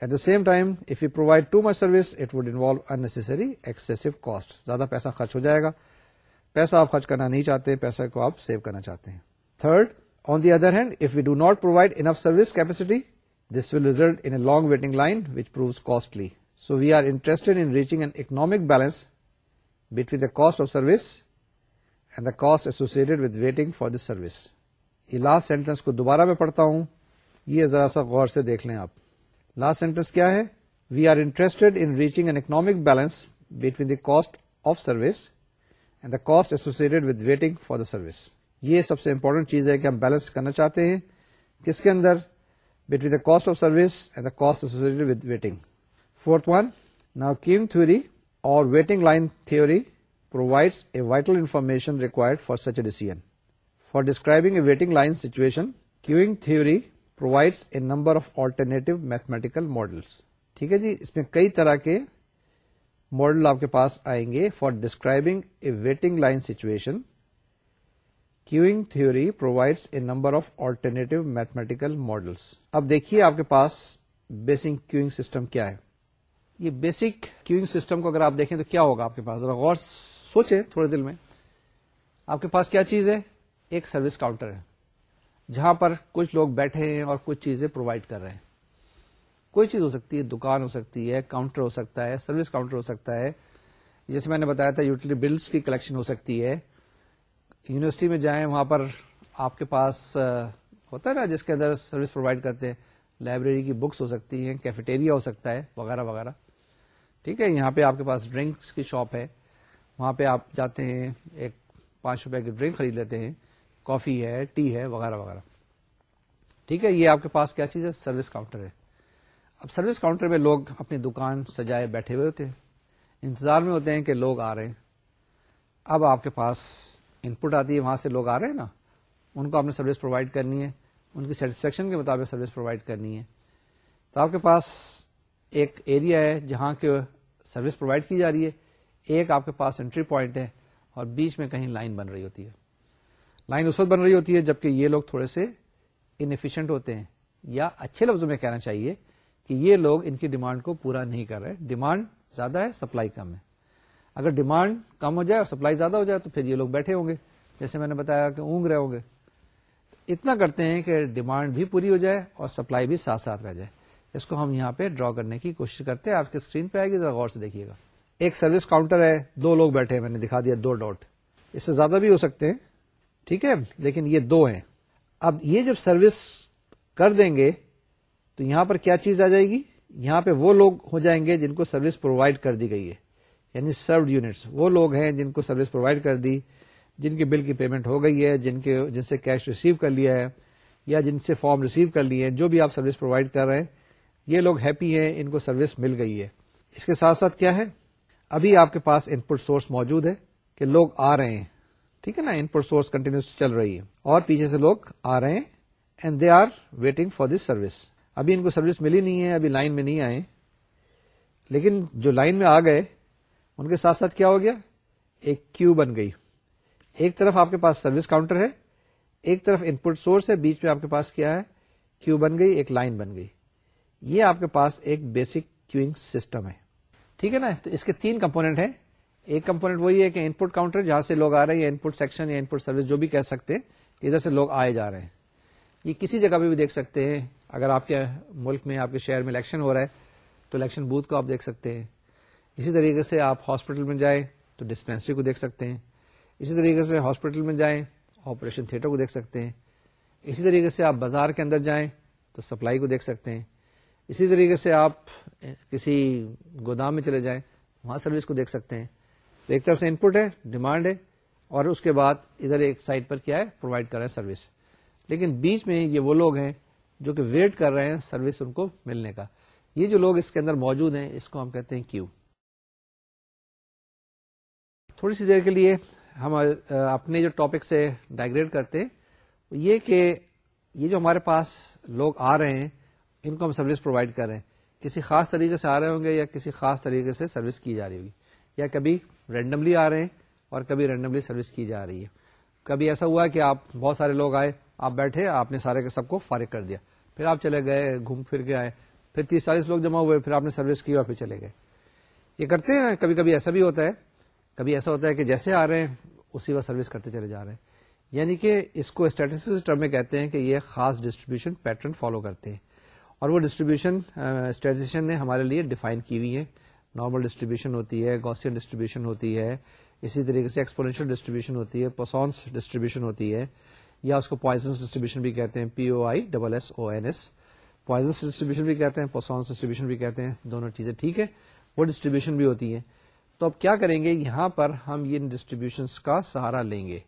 at the same time if you provide too much service it would involve unnecessary excessive cost زیادہ پیسہ خرچ ہو جائے گا۔ پیسہ آپ خرچ کرنا نہیں چاہتے، پیسہ کو آپ سیو کرنا چاہتے ہیں۔ Third on the other hand if you do not provide enough service capacity this will result in long waiting line which proves costly so we are interested in reaching an economic balance between the cost of service and the cost associated with waiting for this service یہ last sentence کو دوبارہ میں پڑھتا ہوں یہ ذرا سا غور سے دیکھ لیں آپ لاسٹ سینٹینس کیا ہے we are interested in reaching an economic balance between the cost of service and the cost associated with waiting for the service یہ سب سے امپورٹنٹ چیز ہے کہ ہم بیلنس کرنا چاہتے ہیں کس کے اندر between the cost of service and the cost associated with waiting fourth one now queuing theory or waiting line theory provides a vital information required for such a decision for describing a waiting line situation queuing theory provides a number of alternative mathematical models ٹھیک ہے جی اس میں کئی طرح کے model آپ کے پاس آئیں گے for describing a waiting line situation queuing theory provides a number of alternative mathematical models اب دیکھیے آپ کے پاس بیسک کیوئنگ سسٹم کیا ہے۔ یہ بیسک کیوئنگ سسٹم کو اگر آپ دیکھیں تو کیا ہوگا آپ کے پاس؟ ذرا غور سوچے تھوڑے دل میں۔ آپ کے پاس کیا چیز ہے؟ ایک سروس کاؤنٹر ہے، جہاں پر کچھ لوگ بیٹھے ہیں اور کچھ چیزیں پرووائڈ کر رہے ہیں۔ کوئی چیز ہو سکتی ہے، دکان ہو سکتی ہے کاؤنٹر ہو سکتا ہے، سروس کاؤنٹر ہو سکتا ہے۔ جیسے میں نے بتایا تھا یوٹیلیٹی بلس کی کلیکشن ہو سکتی ہے۔ یونیورسٹی میں جائیں، وہاں پر آپ کے پاس ہوتا ہے نا، جس کے اندر سروس پرووائڈ کرتے ہیں، لائبریری کی بکس ہو سکتی ہیں، کیفیٹیریا ہو سکتا ہے، وغیرہ وغیرہ۔ ٹھیک ہے، یہاں پہ آپ کے پاس ڈرنکس کی شاپ ہے۔ وہاں پہ آپ جاتے ہیں، ایک پانچ روپے کی ڈرنک خرید لیتے ہیں۔ کافی ہے، ٹی ہے، وغیرہ وغیرہ۔ ٹھیک ہے، یہ آپ کے پاس کیا چیز ہے؟ سروس کاؤنٹر ہے۔ اب سروس کاؤنٹر میں لوگ اپنی دکان سجائے بیٹھے ہوئے ہوتے ہیں۔ انتظار میں ہوتے ہیں کہ لوگ آ رہے ہیں۔ اب آپ کے پاس ان پٹ آتی ہے، وہاں سے لوگ آ رہے ہیں نا، ان کو آپ نے سروس پرووائڈ کرنی ہے، ان کی سیٹسفیکشن کے مطابق سروس پرووائڈ کرنی ہے۔ تو آپ کے پاس ایک ایریا ہے جہاں کے سروس پرووائڈ کی جا رہی ہے، ایک آپ کے پاس انٹری پوائنٹ ہے اور بیچ میں کہیں لائن بن رہی ہوتی ہے۔ لائن اس وقت بن رہی ہوتی ہے جبکہ یہ لوگ تھوڑے سے انفیشینٹ ہوتے ہیں، یا اچھے لفظوں میں کہنا چاہیے کہ یہ لوگ ان کی ڈیمانڈ کو پورا نہیں کر رہے۔ ڈیمانڈ زیادہ ہے سپلائی کم ہے۔ اگر ڈیمانڈ کم ہو جائے اور سپلائی زیادہ ہو جائے تو پھر یہ لوگ بیٹھے ہوں گے۔ جیسے میں نے بتایا کہ اونگ رہے ہوں گے۔ اتنا کرتے ہیں کہ ڈیمانڈ بھی پوری ہو جائے اور سپلائی بھی ساتھ ساتھ رہ جائے۔ اس کو ہم یہاں پہ ڈرا کرنے کی کوشش کرتے ہیں۔ آپ کی اسکرین پہ آئے گی ذرا غور سے دیکھیے گا۔ ایک سروس کاؤنٹر ہے، دو لوگ بیٹھے ہیں، میں نے دکھا دیا دو ڈاٹ۔ اس سے زیادہ بھی ہو سکتے ہیں، ٹھیک ہے؟ لیکن یہ دو ہیں۔ اب یہ جب سروس کر دیں گے تو یہاں پر کیا چیز آ جائے گی؟ یہاں پہ وہ لوگ ہو جائیں گے جن کو سروس پرووائڈ کر دی گئی ہے۔ یعنی سروڈ یونٹس وہ لوگ ہیں جن کو سروس پرووائڈ کر دی، جن کے بل کی پیمنٹ ہو گئی ہے، جن کے، جن سے کیش ریسیو کر لیا ہے یا جن سے فارم ریسیو کر لیے جو بھی آپ سروس پرووائڈ کر رہے ہیں، یہ لوگ ہیپی ہیں، ان کو سروس مل گئی ہے۔ اس کے ساتھ ساتھ کیا ہے؟ ابھی آپ کے پاس ان پٹ سورس موجود ہے کہ لوگ آ رہے ہیں۔ ٹھیک ہے نا؟ ان پٹ سورس کنٹینیوس چل رہی ہے۔ اور پیچھے سے لوگ آ رہے ہیں and they are waiting for this service ابھی ان کو سروس ملی نہیں ہے، ابھی لائن میں نہیں آئے۔ لیکن جو لائن میں آ گئے ان کے ساتھ ساتھ کیا ہو گیا؟ ایک کیو بن گئی۔ ایک طرف آپ کے پاس سروس کاؤنٹر ہے، ایک طرف ان پٹ سورس ہے، بیچ میں آپ کے پاس کیا ہے؟ کیو بن گئی، ایک لائن بن گئی۔ یہ آپ کے پاس ایک بیسک کیوئنگ سسٹم ہے۔ ٹھیک ہے نا؟ تو اس کے تین کمپونیٹ ہیں۔ ایک کمپونیٹ وہی ہے کہ ان پٹ کاؤنٹر جہاں سے لوگ آ رہے ہیں، یا ان پٹ سیکشن یا ان پٹ سروس جو بھی کہہ سکتے ہیں ادھر سے لوگ آئے جا رہے ہیں۔ یہ کسی جگہ پہ بھی دیکھ سکتے ہیں۔ اگر آپ کے ملک میں، آپ کے شہر میں الیکشن ہو رہا ہے، تو الیکشن بوتھ کو آپ دیکھ سکتے ہیں۔ اسی طریقے سے آپ ہاسپٹل میں جائیں تو ڈسپینسری کو دیکھ سکتے ہیں۔ اسی طریقے سے ہاسپٹل میں جائیں، آپریشن تھیٹر کو دیکھ سکتے ہیں۔ اسی طریقے سے آپ بازار کے اندر جائیں تو سپلائی کو دیکھ سکتے ہیں۔ اسی طریقے سے آپ کسی گودام میں چلے جائیں، وہاں سروس کو دیکھ سکتے ہیں۔ ایک طرف سے ان پٹ ہے ڈیمانڈ ہے، اور اس کے بعد ادھر ایک سائٹ پر کیا ہے پرووائڈ کر رہے ہیں سروس لیکن بیچ میں یہ وہ لوگ ہیں جو کہ ویٹ کر رہے ہیں سروس ان کو ملنے کا۔ یہ جو لوگ اس کے اندر موجود ہیں، اس کو ہم کہتے ہیں کیو تھوڑی سی دیر کے لیے ہم اپنے جو ٹاپک سے ڈائگریٹ کرتے ہیں، یہ کہ یہ جو ہمارے پاس لوگ آ رہے ہیں، ان کو ہم سروس پرووائڈ کر رہے ہیں۔ کسی خاص طریقے سے آ رہے ہوں گے یا کسی خاص طریقے سے سروس کی جا رہی ہوگی؟ یا کبھی رینڈملی آ رہے ہیں اور کبھی رینڈملی سروس کی جا رہی ہے۔ کبھی ایسا ہوا کہ آپ بہت سارے لوگ آئے، آپ بیٹھے، آپ نے سارے کے سب کو فارغ کر دیا۔ پھر آپ چلے گئے، گھوم پھر کے آئے۔ پھر تیس چالیس لوگ جمع ہوئے، پھر آپ نے سروس کی اور پھر چلے گئے۔ یہ کرتے ہیں، کبھی کبھی ایسا بھی ہوتا ہے کبھی ایسا ہوتا ہے کہ جیسے آ رہے ہیں، اسی وقت سروس کرتے چلے جا رہے ہیں۔ یعنی کہ اس کو اسٹیٹس ٹرم میں کہتے ہیں کہ یہ خاص ڈسٹریبیوشن پیٹرن فالو کرتے ہیں۔ اور وہ ڈسٹریبیوشن اسٹیٹسٹیشن نے ہمارے لیے ڈیفائن کی ہوئی ہے نارمل ڈسٹریبیوشن ہوتی ہے گوسین ڈسٹریبیوشن ہوتی ہے، اسی طریقے سے ایکسپورینشیل ڈسٹریبیوشن ہوتی ہے پوسونس ڈسٹریبیوشن ہوتی ہے، یا اس کو پوائزنس ڈسٹریبیوشن بھی کہتے ہیں P O I double S O N S Poisson's distribution بھی کہتے ہیں پوسونس ڈسٹریبیوشن بھی کہتے ہیں، دونوں چیزیں ٹھیک ہے وہ ڈسٹریبیوشن بھی ہوتی ہیں۔ تو اب کیا کریں گے؟ یہاں پر ہم یہ ڈسٹریبیوشن کا سہارا لیں گے۔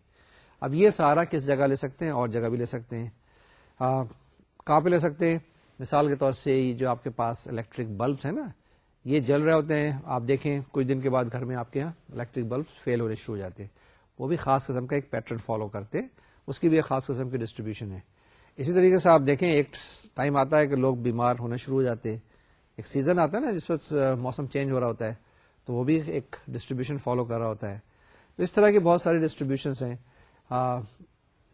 اب یہ سارا کس جگہ لے سکتے ہیں؟ اور جگہ بھی لے سکتے ہیں۔ کہاں پہ لے سکتے ہیں؟ مثال کے طور سے جو آپ کے پاس الیکٹرک بلبس ہیں نا، یہ جل رہے ہوتے ہیں۔ آپ دیکھیں، کچھ دن کے بعد گھر میں آپ کے یہاں الیکٹرک بلب فیل ہونے شروع ہو جاتے ہیں۔ وہ بھی خاص قسم کا ایک پیٹرن فالو کرتے ہیں۔ اس کی بھی ایک خاص قسم کی ڈسٹریبیوشن ہے۔ اسی طریقے سے آپ دیکھیں، ایک ٹائم آتا ہے کہ لوگ بیمار ہونا شروع ہو جاتے ہیں۔ ایک سیزن آتا ہے نا، جس وقت موسم چینج ہو رہا ہوتا ہے۔ تو وہ بھی ایک ڈسٹریبیوشن فالو کر رہا ہوتا ہے۔ تو اس طرح کی بہت ساری ڈسٹریبیوشنس ہیں۔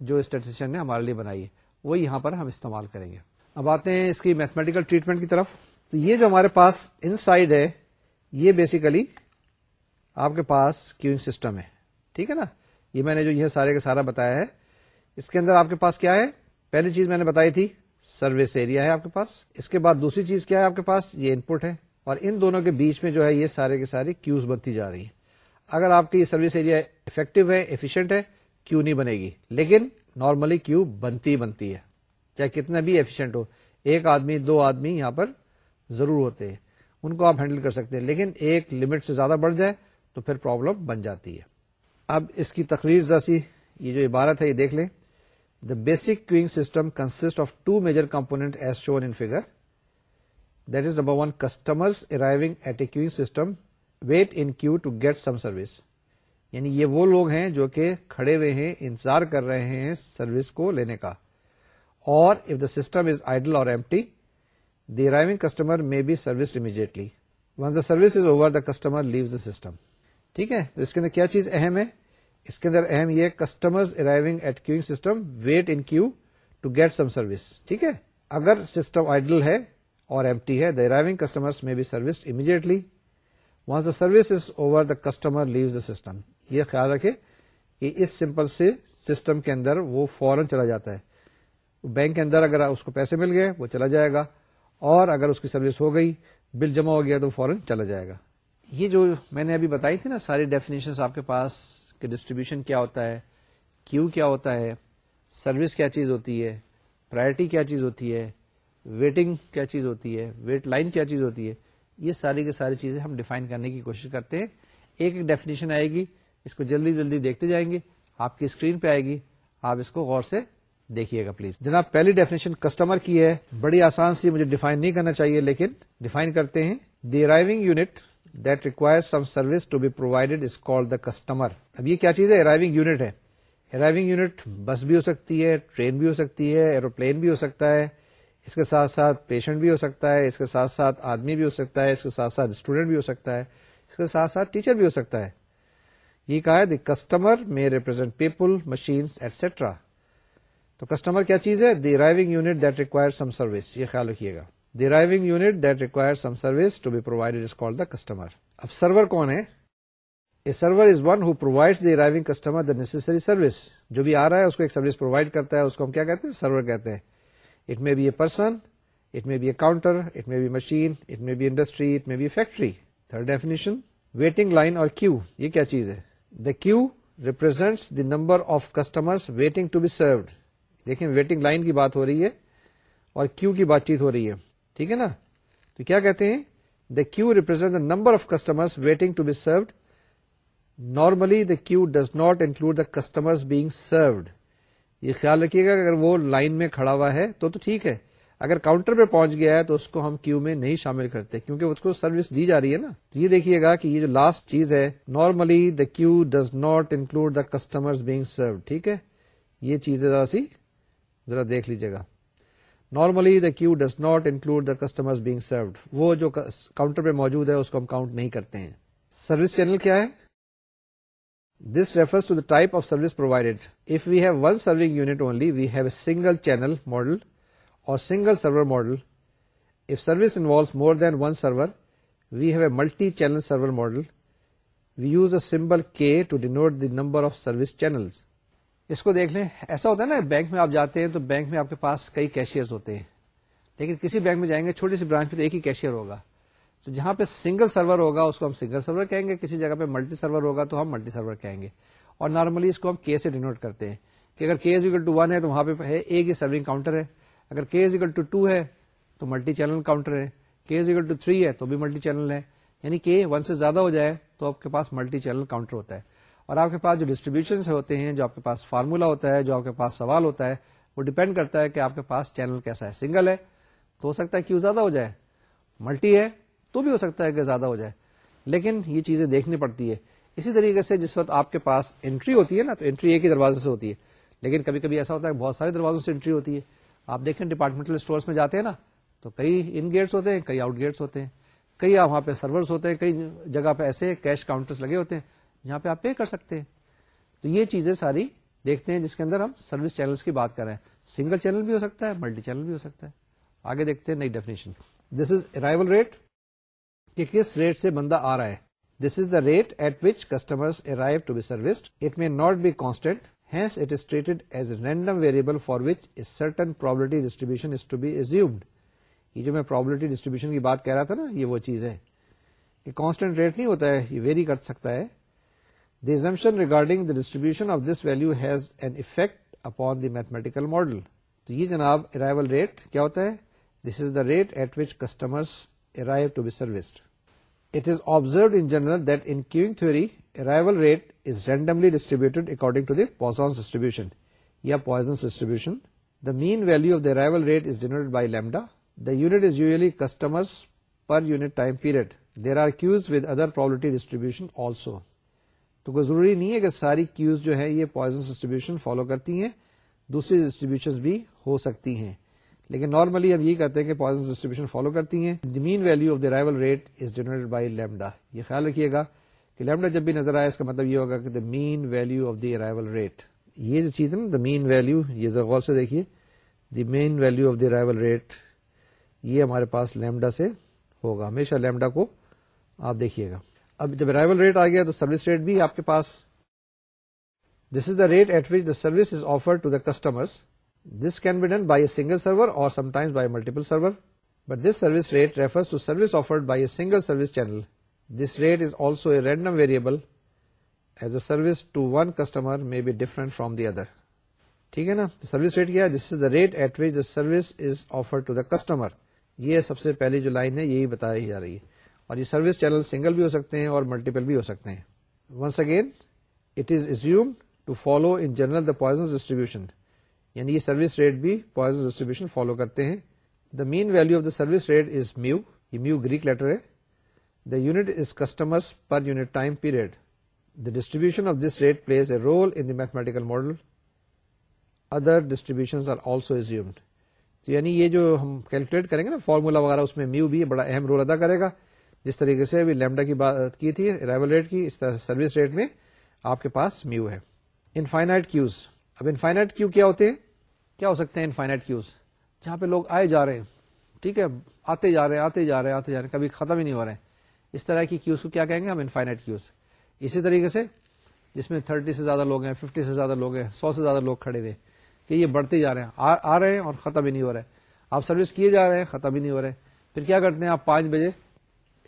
جو اسٹیٹسٹین نے ہمارے لیے بنائی ہے، وہ یہاں پر ہم استعمال کریں گے۔ اب آتے ہیں اس کی میتھمیٹیکل ٹریٹمنٹ کی طرف۔ تو یہ جو ہمارے پاس ان سائڈ ہے، یہ بیسیکلی آپ کے پاس کیونگ سسٹم ہے۔ ٹھیک ہے نا؟ یہ میں نے جو یہ سارے کا سارا بتایا ہے، اس کے اندر آپ کے پاس کیا ہے؟ پہلی چیز میں نے بتائی تھی سروس ایریا ہے آپ کے پاس۔ اس کے بعد دوسری چیز کیا ہے آپ کے پاس؟ یہ ان پٹ ہے۔ اور ان دونوں کے بیچ میں جو ہے یہ سارے کے سارے کیوز بنتی جا رہی ہیں۔ اگر آپ کی سروس ایریا افیکٹو ہے ایفیشنٹ ہے، کیو نہیں بنے گی۔ لیکن نارملی کیو بنتی بنتی ہے۔ چاہے کتنا بھی ایفیشنٹ ہو، ایک آدمی، دو آدمی یہاں پر ضرور ہوتے ہیں۔ ان کو آپ ہینڈل کر سکتے ہیں۔ لیکن ایک لمٹ سے زیادہ بڑھ جائے تو پھر پرابلم بن جاتی ہے۔ اب اس کی تقریر جیسی یہ جو عبارت ہے، یہ دیکھ لیں۔ The basic queuing system consist of two major components as shown in figure that is number one customers arriving at a queuing system wait in queue to get some service یعنی یہ وہ لوگ ہیں جو کہ کھڑے ہوئے ہیں، انتظار کر رہے ہیں سروس کو لینے کا۔ اور if the system is idle or empty the arriving customer may be service immediately when the service is over the customer leave the system ٹھیک ہے؟ تو اس کے اندر کیا چیز اہم ہے؟ اس کے اندر اہم یہ customer arriving at queuing system wait in queue to get some service ٹھیک ہے؟ اگر سسٹم آئیڈل ہے اور ایم ٹی ہے. The arriving customer may be service immediately once the service is over the customer leave the system یہ خیال رکھے کہ اس سمپل سے سسٹم کے اندر وہ فورن چلا جاتا ہے. بینک کے اندر اگر اس کو پیسے مل گئے، وہ چلا جائے گا. اور اگر اس کی سروس ہو گئی بل جمع ہو گیا تو فورن چلا جائے گا. یہ جو میں نے ابھی بتائی تھی نا ساری ڈیفینیشن آپ کے پاس کہ ڈسٹریبیوشن کیا ہوتا ہے کیو کیا ہوتا ہے سروس کیا چیز ہوتی ہے پرائرٹی کیا چیز ہوتی ہے ویٹنگ کیا چیز ہوتی ہے، ویٹ لائن کیا چیز ہوتی ہے، یہ ساری کی ساری چیزیں ہم ڈیفائن کرنے کی کوشش کرتے ہیں۔ ایک ایک ڈیفینیشن آئے گی، اس کو جلدی جلدی دیکھتے جائیں گے، آپ کی اسکرین پہ آئے گی۔ آپ اس کو غور سے دیکھیے گا پلیز جناب، پہلی ڈیفینیشن کسٹمر کی ہے۔ بڑی آسان سی، مجھے ڈیفائن نہیں کرنا چاہیے، لیکن ڈیفائن کرتے ہیں۔ The arriving unit that require some service to be provided is call the customer اب یہ کیا چیز ہے؟ ارائیونگ یونٹ ہے۔ ارائیونگ یونٹ بس بھی ہو سکتی ہے ٹرین بھی ہو سکتی ہے ایروپلین بھی ہو سکتا ہے۔ اس کے ساتھ ساتھ پیشنٹ بھی ہو سکتا ہے، اس کے ساتھ ساتھ آدمی بھی ہو سکتا ہے، اس کے ساتھ ساتھ اسٹوڈنٹ بھی ہو سکتا ہے، اس کے ساتھ ساتھ ٹیچر بھی ہو سکتا ہے۔ یہ کہا ہے the customer may represent people machine etcetera تو کسٹمر کیا چیز ہے؟ The arriving unit that require some service یہ خیال رکھیے گا۔ The arriving unit that require some service to be provided is call the customer اب سرور کون ہے؟ A server is one who provide the arriving customer the necessary service جو بھی آ رہا ہے، اس کو ایک سروس پرووائڈ کرتا ہے، اس کو ہم کیا کہتے ہیں؟ سرور کہتے ہیں۔ It may be a person it may be a counter it may be machine it may be industry it may be factory third definition waiting line اور کیو یہ کیا چیز ہے the queue represents the number of customer waiting to be served دیکھیں waiting line کی بات ہو رہی ہے اور کیو کی بات چیت ہو رہی ہے ٹھیک ہے نا تو کیا کہتے ہیں the queue represent the number of customer waiting to be served normally the queue does not include the customer being served یہ خیال رکھیے گا اگر وہ لائن میں کھڑا ہوا ہے تو تو ٹھیک ہے۔ اگر کاؤنٹر پہ پہنچ گیا ہے تو اس کو ہم کیو میں نہیں شامل کرتے کیونکہ اس کو سروس دی جا رہی ہے نا۔ تو یہ دیکھیے گا کہ یہ جو لاسٹ چیز ہے normally the queue does not include the customer being serve ٹھیک ہے؟ یہ چیز ذرا سی، ذرا دیکھ لیجیے گا۔ Normally the queue does not include the customer being served وہ جو کاؤنٹر پہ موجود ہے، اس کو ہم کاؤنٹ نہیں کرتے ہیں۔ سروس چینل کیا ہے؟ This refers to the type of service provided if we have one serving unit only we have a single channel model or single server model if service involves more than one server we have a multi channel server model we use a symbol K to denote the number of service channels اس کو دیکھ لیں. ایسا ہوتا ہے نا، bank میں آپ جاتے ہیں تو بینک میں آپ کے پاس کئی کیشیئر ہوتے ہیں. لیکن کسی بینک میں جائیں گے، چھوٹی سی برانچ میں تو ایک ہی کیشیئر ہوگا. تو جہاں پہ سنگل سرور ہوگا اس کو ہم سنگل سرور کہیں گے، کسی جگہ پہ ملٹی سرور ہوگا تو ہم ملٹی سرور کہیں گے۔ اور نارملی اس کو ہم کے سے ڈینوٹ کرتے ہیں کہ اگر کے از ٹو ون ہے تو وہاں پہ ہے ایک ہی سرونگ کاؤنٹر ہے۔ اگر K is equal to two ہے تو ملٹی چینل کاؤنٹر ہے۔ کے از ٹو تھری ہے تو بھی ملٹی چینل ہے۔ یعنی کہ ون سے زیادہ ہو جائے تو آپ کے پاس ملٹی چینل کاؤنٹر ہوتا ہے۔ اور آپ کے پاس جو ڈسٹریبیوشن ہوتے ہیں، جو آپ کے پاس فارمولا ہوتا ہے، جو آپ کے پاس سوال ہوتا ہے، وہ ڈپینڈ کرتا ہے کہ آپ کے پاس چینل کیسا ہے۔ سنگل ہے تو ہو سکتا ہے کیوں زیادہ ہو جائے۔ ملٹی ہے تو بھی ہو سکتا ہے کہ زیادہ ہو جائے۔ لیکن یہ چیزیں دیکھنی پڑتی ہے۔ اسی طریقے سے جس وقت آپ کے پاس انٹری ہوتی ہے نا، تو انٹری ایک ہی دروازے سے ہوتی ہے۔ لیکن کبھی کبھی ایسا ہوتا ہے بہت سارے دروازوں سے انٹری ہوتی ہے۔ آپ دیکھیں ڈپارٹمنٹل اسٹورس میں جاتے ہیں نا، تو کئی ان گیٹس ہوتے ہیں، کئی آؤٹ گیٹس ہوتے ہیں۔ کئی وہاں پہ سرورز ہوتے ہیں، کئی جگہ پہ ایسے کیش کاؤنٹرز لگے ہوتے ہیں جہاں پہ آپ پے کر سکتے ہیں۔ تو یہ چیزیں ساری دیکھتے ہیں، جس کے اندر ہم سروس چینلز کی بات کر رہے ہیں۔ سنگل چینل بھی ہو سکتا ہے ملٹی چینل بھی ہو سکتا ہے۔ آگے دیکھتے ہیں نئی definition this is arrival rate کہ کس ریٹ سے بندہ آ رہا ہے۔ This is the rate at which customer arrive to be serviced it may not be constant hence it is treated as random variable for which a certain probability distribution is to be assumed یہ جو میں probability distribution کی بات کہہ رہا تھا نا، یہ وہ چیز ہے۔ کہ کانسٹنٹ ریٹ نہیں ہوتا ہے، یہ ویری کر سکتا ہے۔ The assumption regarding the distribution of this value has an effect upon the mathematical model تو یہ جناب ارائیول ریٹ کیا ہوتا ہے؟ This is the rate at which customer arrive to be serviced it is observed in general that in queuing theory arrival rate is randomly distributed according to the Poisson distribution یا Poisson's distribution the mean value of the arrival rate is denoted by lambda the unit is usually customer per unit time period there are queues with other probability distribution also تو کوئی ضروری نہیں ہے کہ ساری cues جو ہے یہ پوائزنس ڈسٹریبیوشن فالو کرتی ہیں. دوسری ڈسٹریبیوشن بھی ہو سکتی ہیں. لیکن نارملی ہم یہ کہتے ہیں کہ پوائزن ڈسٹریبیوشن فالو کرتی ہیں۔ The mean value of the arrival rate is denoted by lambda یہ خیال رکھیے گا کہ لیمڈا جب بھی نظر آئے اس کا مطلب یہ ہوگا کہ the mean value of the arrival rate یہ جو چیز ہے نا دا مین ویلو یہ غور سے دیکھیے۔ The mean value of the arrival rate یہ ہمارے پاس لیمڈا سے ہوگا۔ ہمیشہ لیمڈا کو آپ دیکھیے گا۔ اب جب ارائیول ریٹ آ گیا تو سروس ریٹ بھی آپ کے پاس this is the rate at which the service is offer to the customer this can be done by a single server or sometimes by multiple server but this service rate refers to service offered by a single service channel this rate is also a random variable as a service to one customer may be different from the other ٹھیک ہے نا؟ Service rate کیا this is the rate at which the service is offer to the customer یہ سب سے پہلی جو line ہے، یہی بتائی جا رہی ہے۔ اور یہ سروس چینل سنگل بھی ہو سکتے ہیں اور ملٹیپل بھی ہو سکتے ہیں۔ Once again it is assume to follow in general the poisson distribution یعنی یہ سروس ریٹ بھی پوائزن ڈسٹریبیوشن فالو کرتے ہیں. The mean value of the service rate is mu یہ میو گریک لیٹر ہے. The unit is customer per unit time period the distribution of this rate plays a role in the mathematical model other distribution are also assumed تو یعنی یہ جو ہم calculate کریں گے نا فارمولا وغیرہ، اس میں میو بھی بڑا اہم رول ادا کرے گا. جس طریقے سے ابھی لیمڈا کی بات کی تھی ریول ریٹ کی، اس طرح سروس ریٹ میں آپ کے پاس میو ہے. انفائنائٹ کیوز اب انفائنائٹ کیو کیا ہوتے ہیں؟ کیا ہو سکتے ہیں انفائنائٹ کیوز جہاں پہ لوگ آئے جا رہے ہیں، ٹھیک ہے، آتے جا رہے ہیں، آتے جا رہے ہیں، آتے جا رہے ہیں، کبھی ختم ہی نہیں ہو رہے ہیں۔ اس طرح کی کیوز کو کیا کہیں گے ہم؟ انفائنائٹ کیوز اسی طریقے سے جس میں تھرٹی سے زیادہ لوگ ہیں ففٹی سے زیادہ لوگ ہیں، سو سے زیادہ لوگ کھڑے ہوئے کہ یہ بڑھتے جا رہے ہیں، آ رہے ہیں اور ختم ہی نہیں ہو رہے آپ سروس کیے جا رہے ہیں، ختم ہی نہیں ہو رہے پھر کیا کرتے ہیں؟ آپ پانچ بجے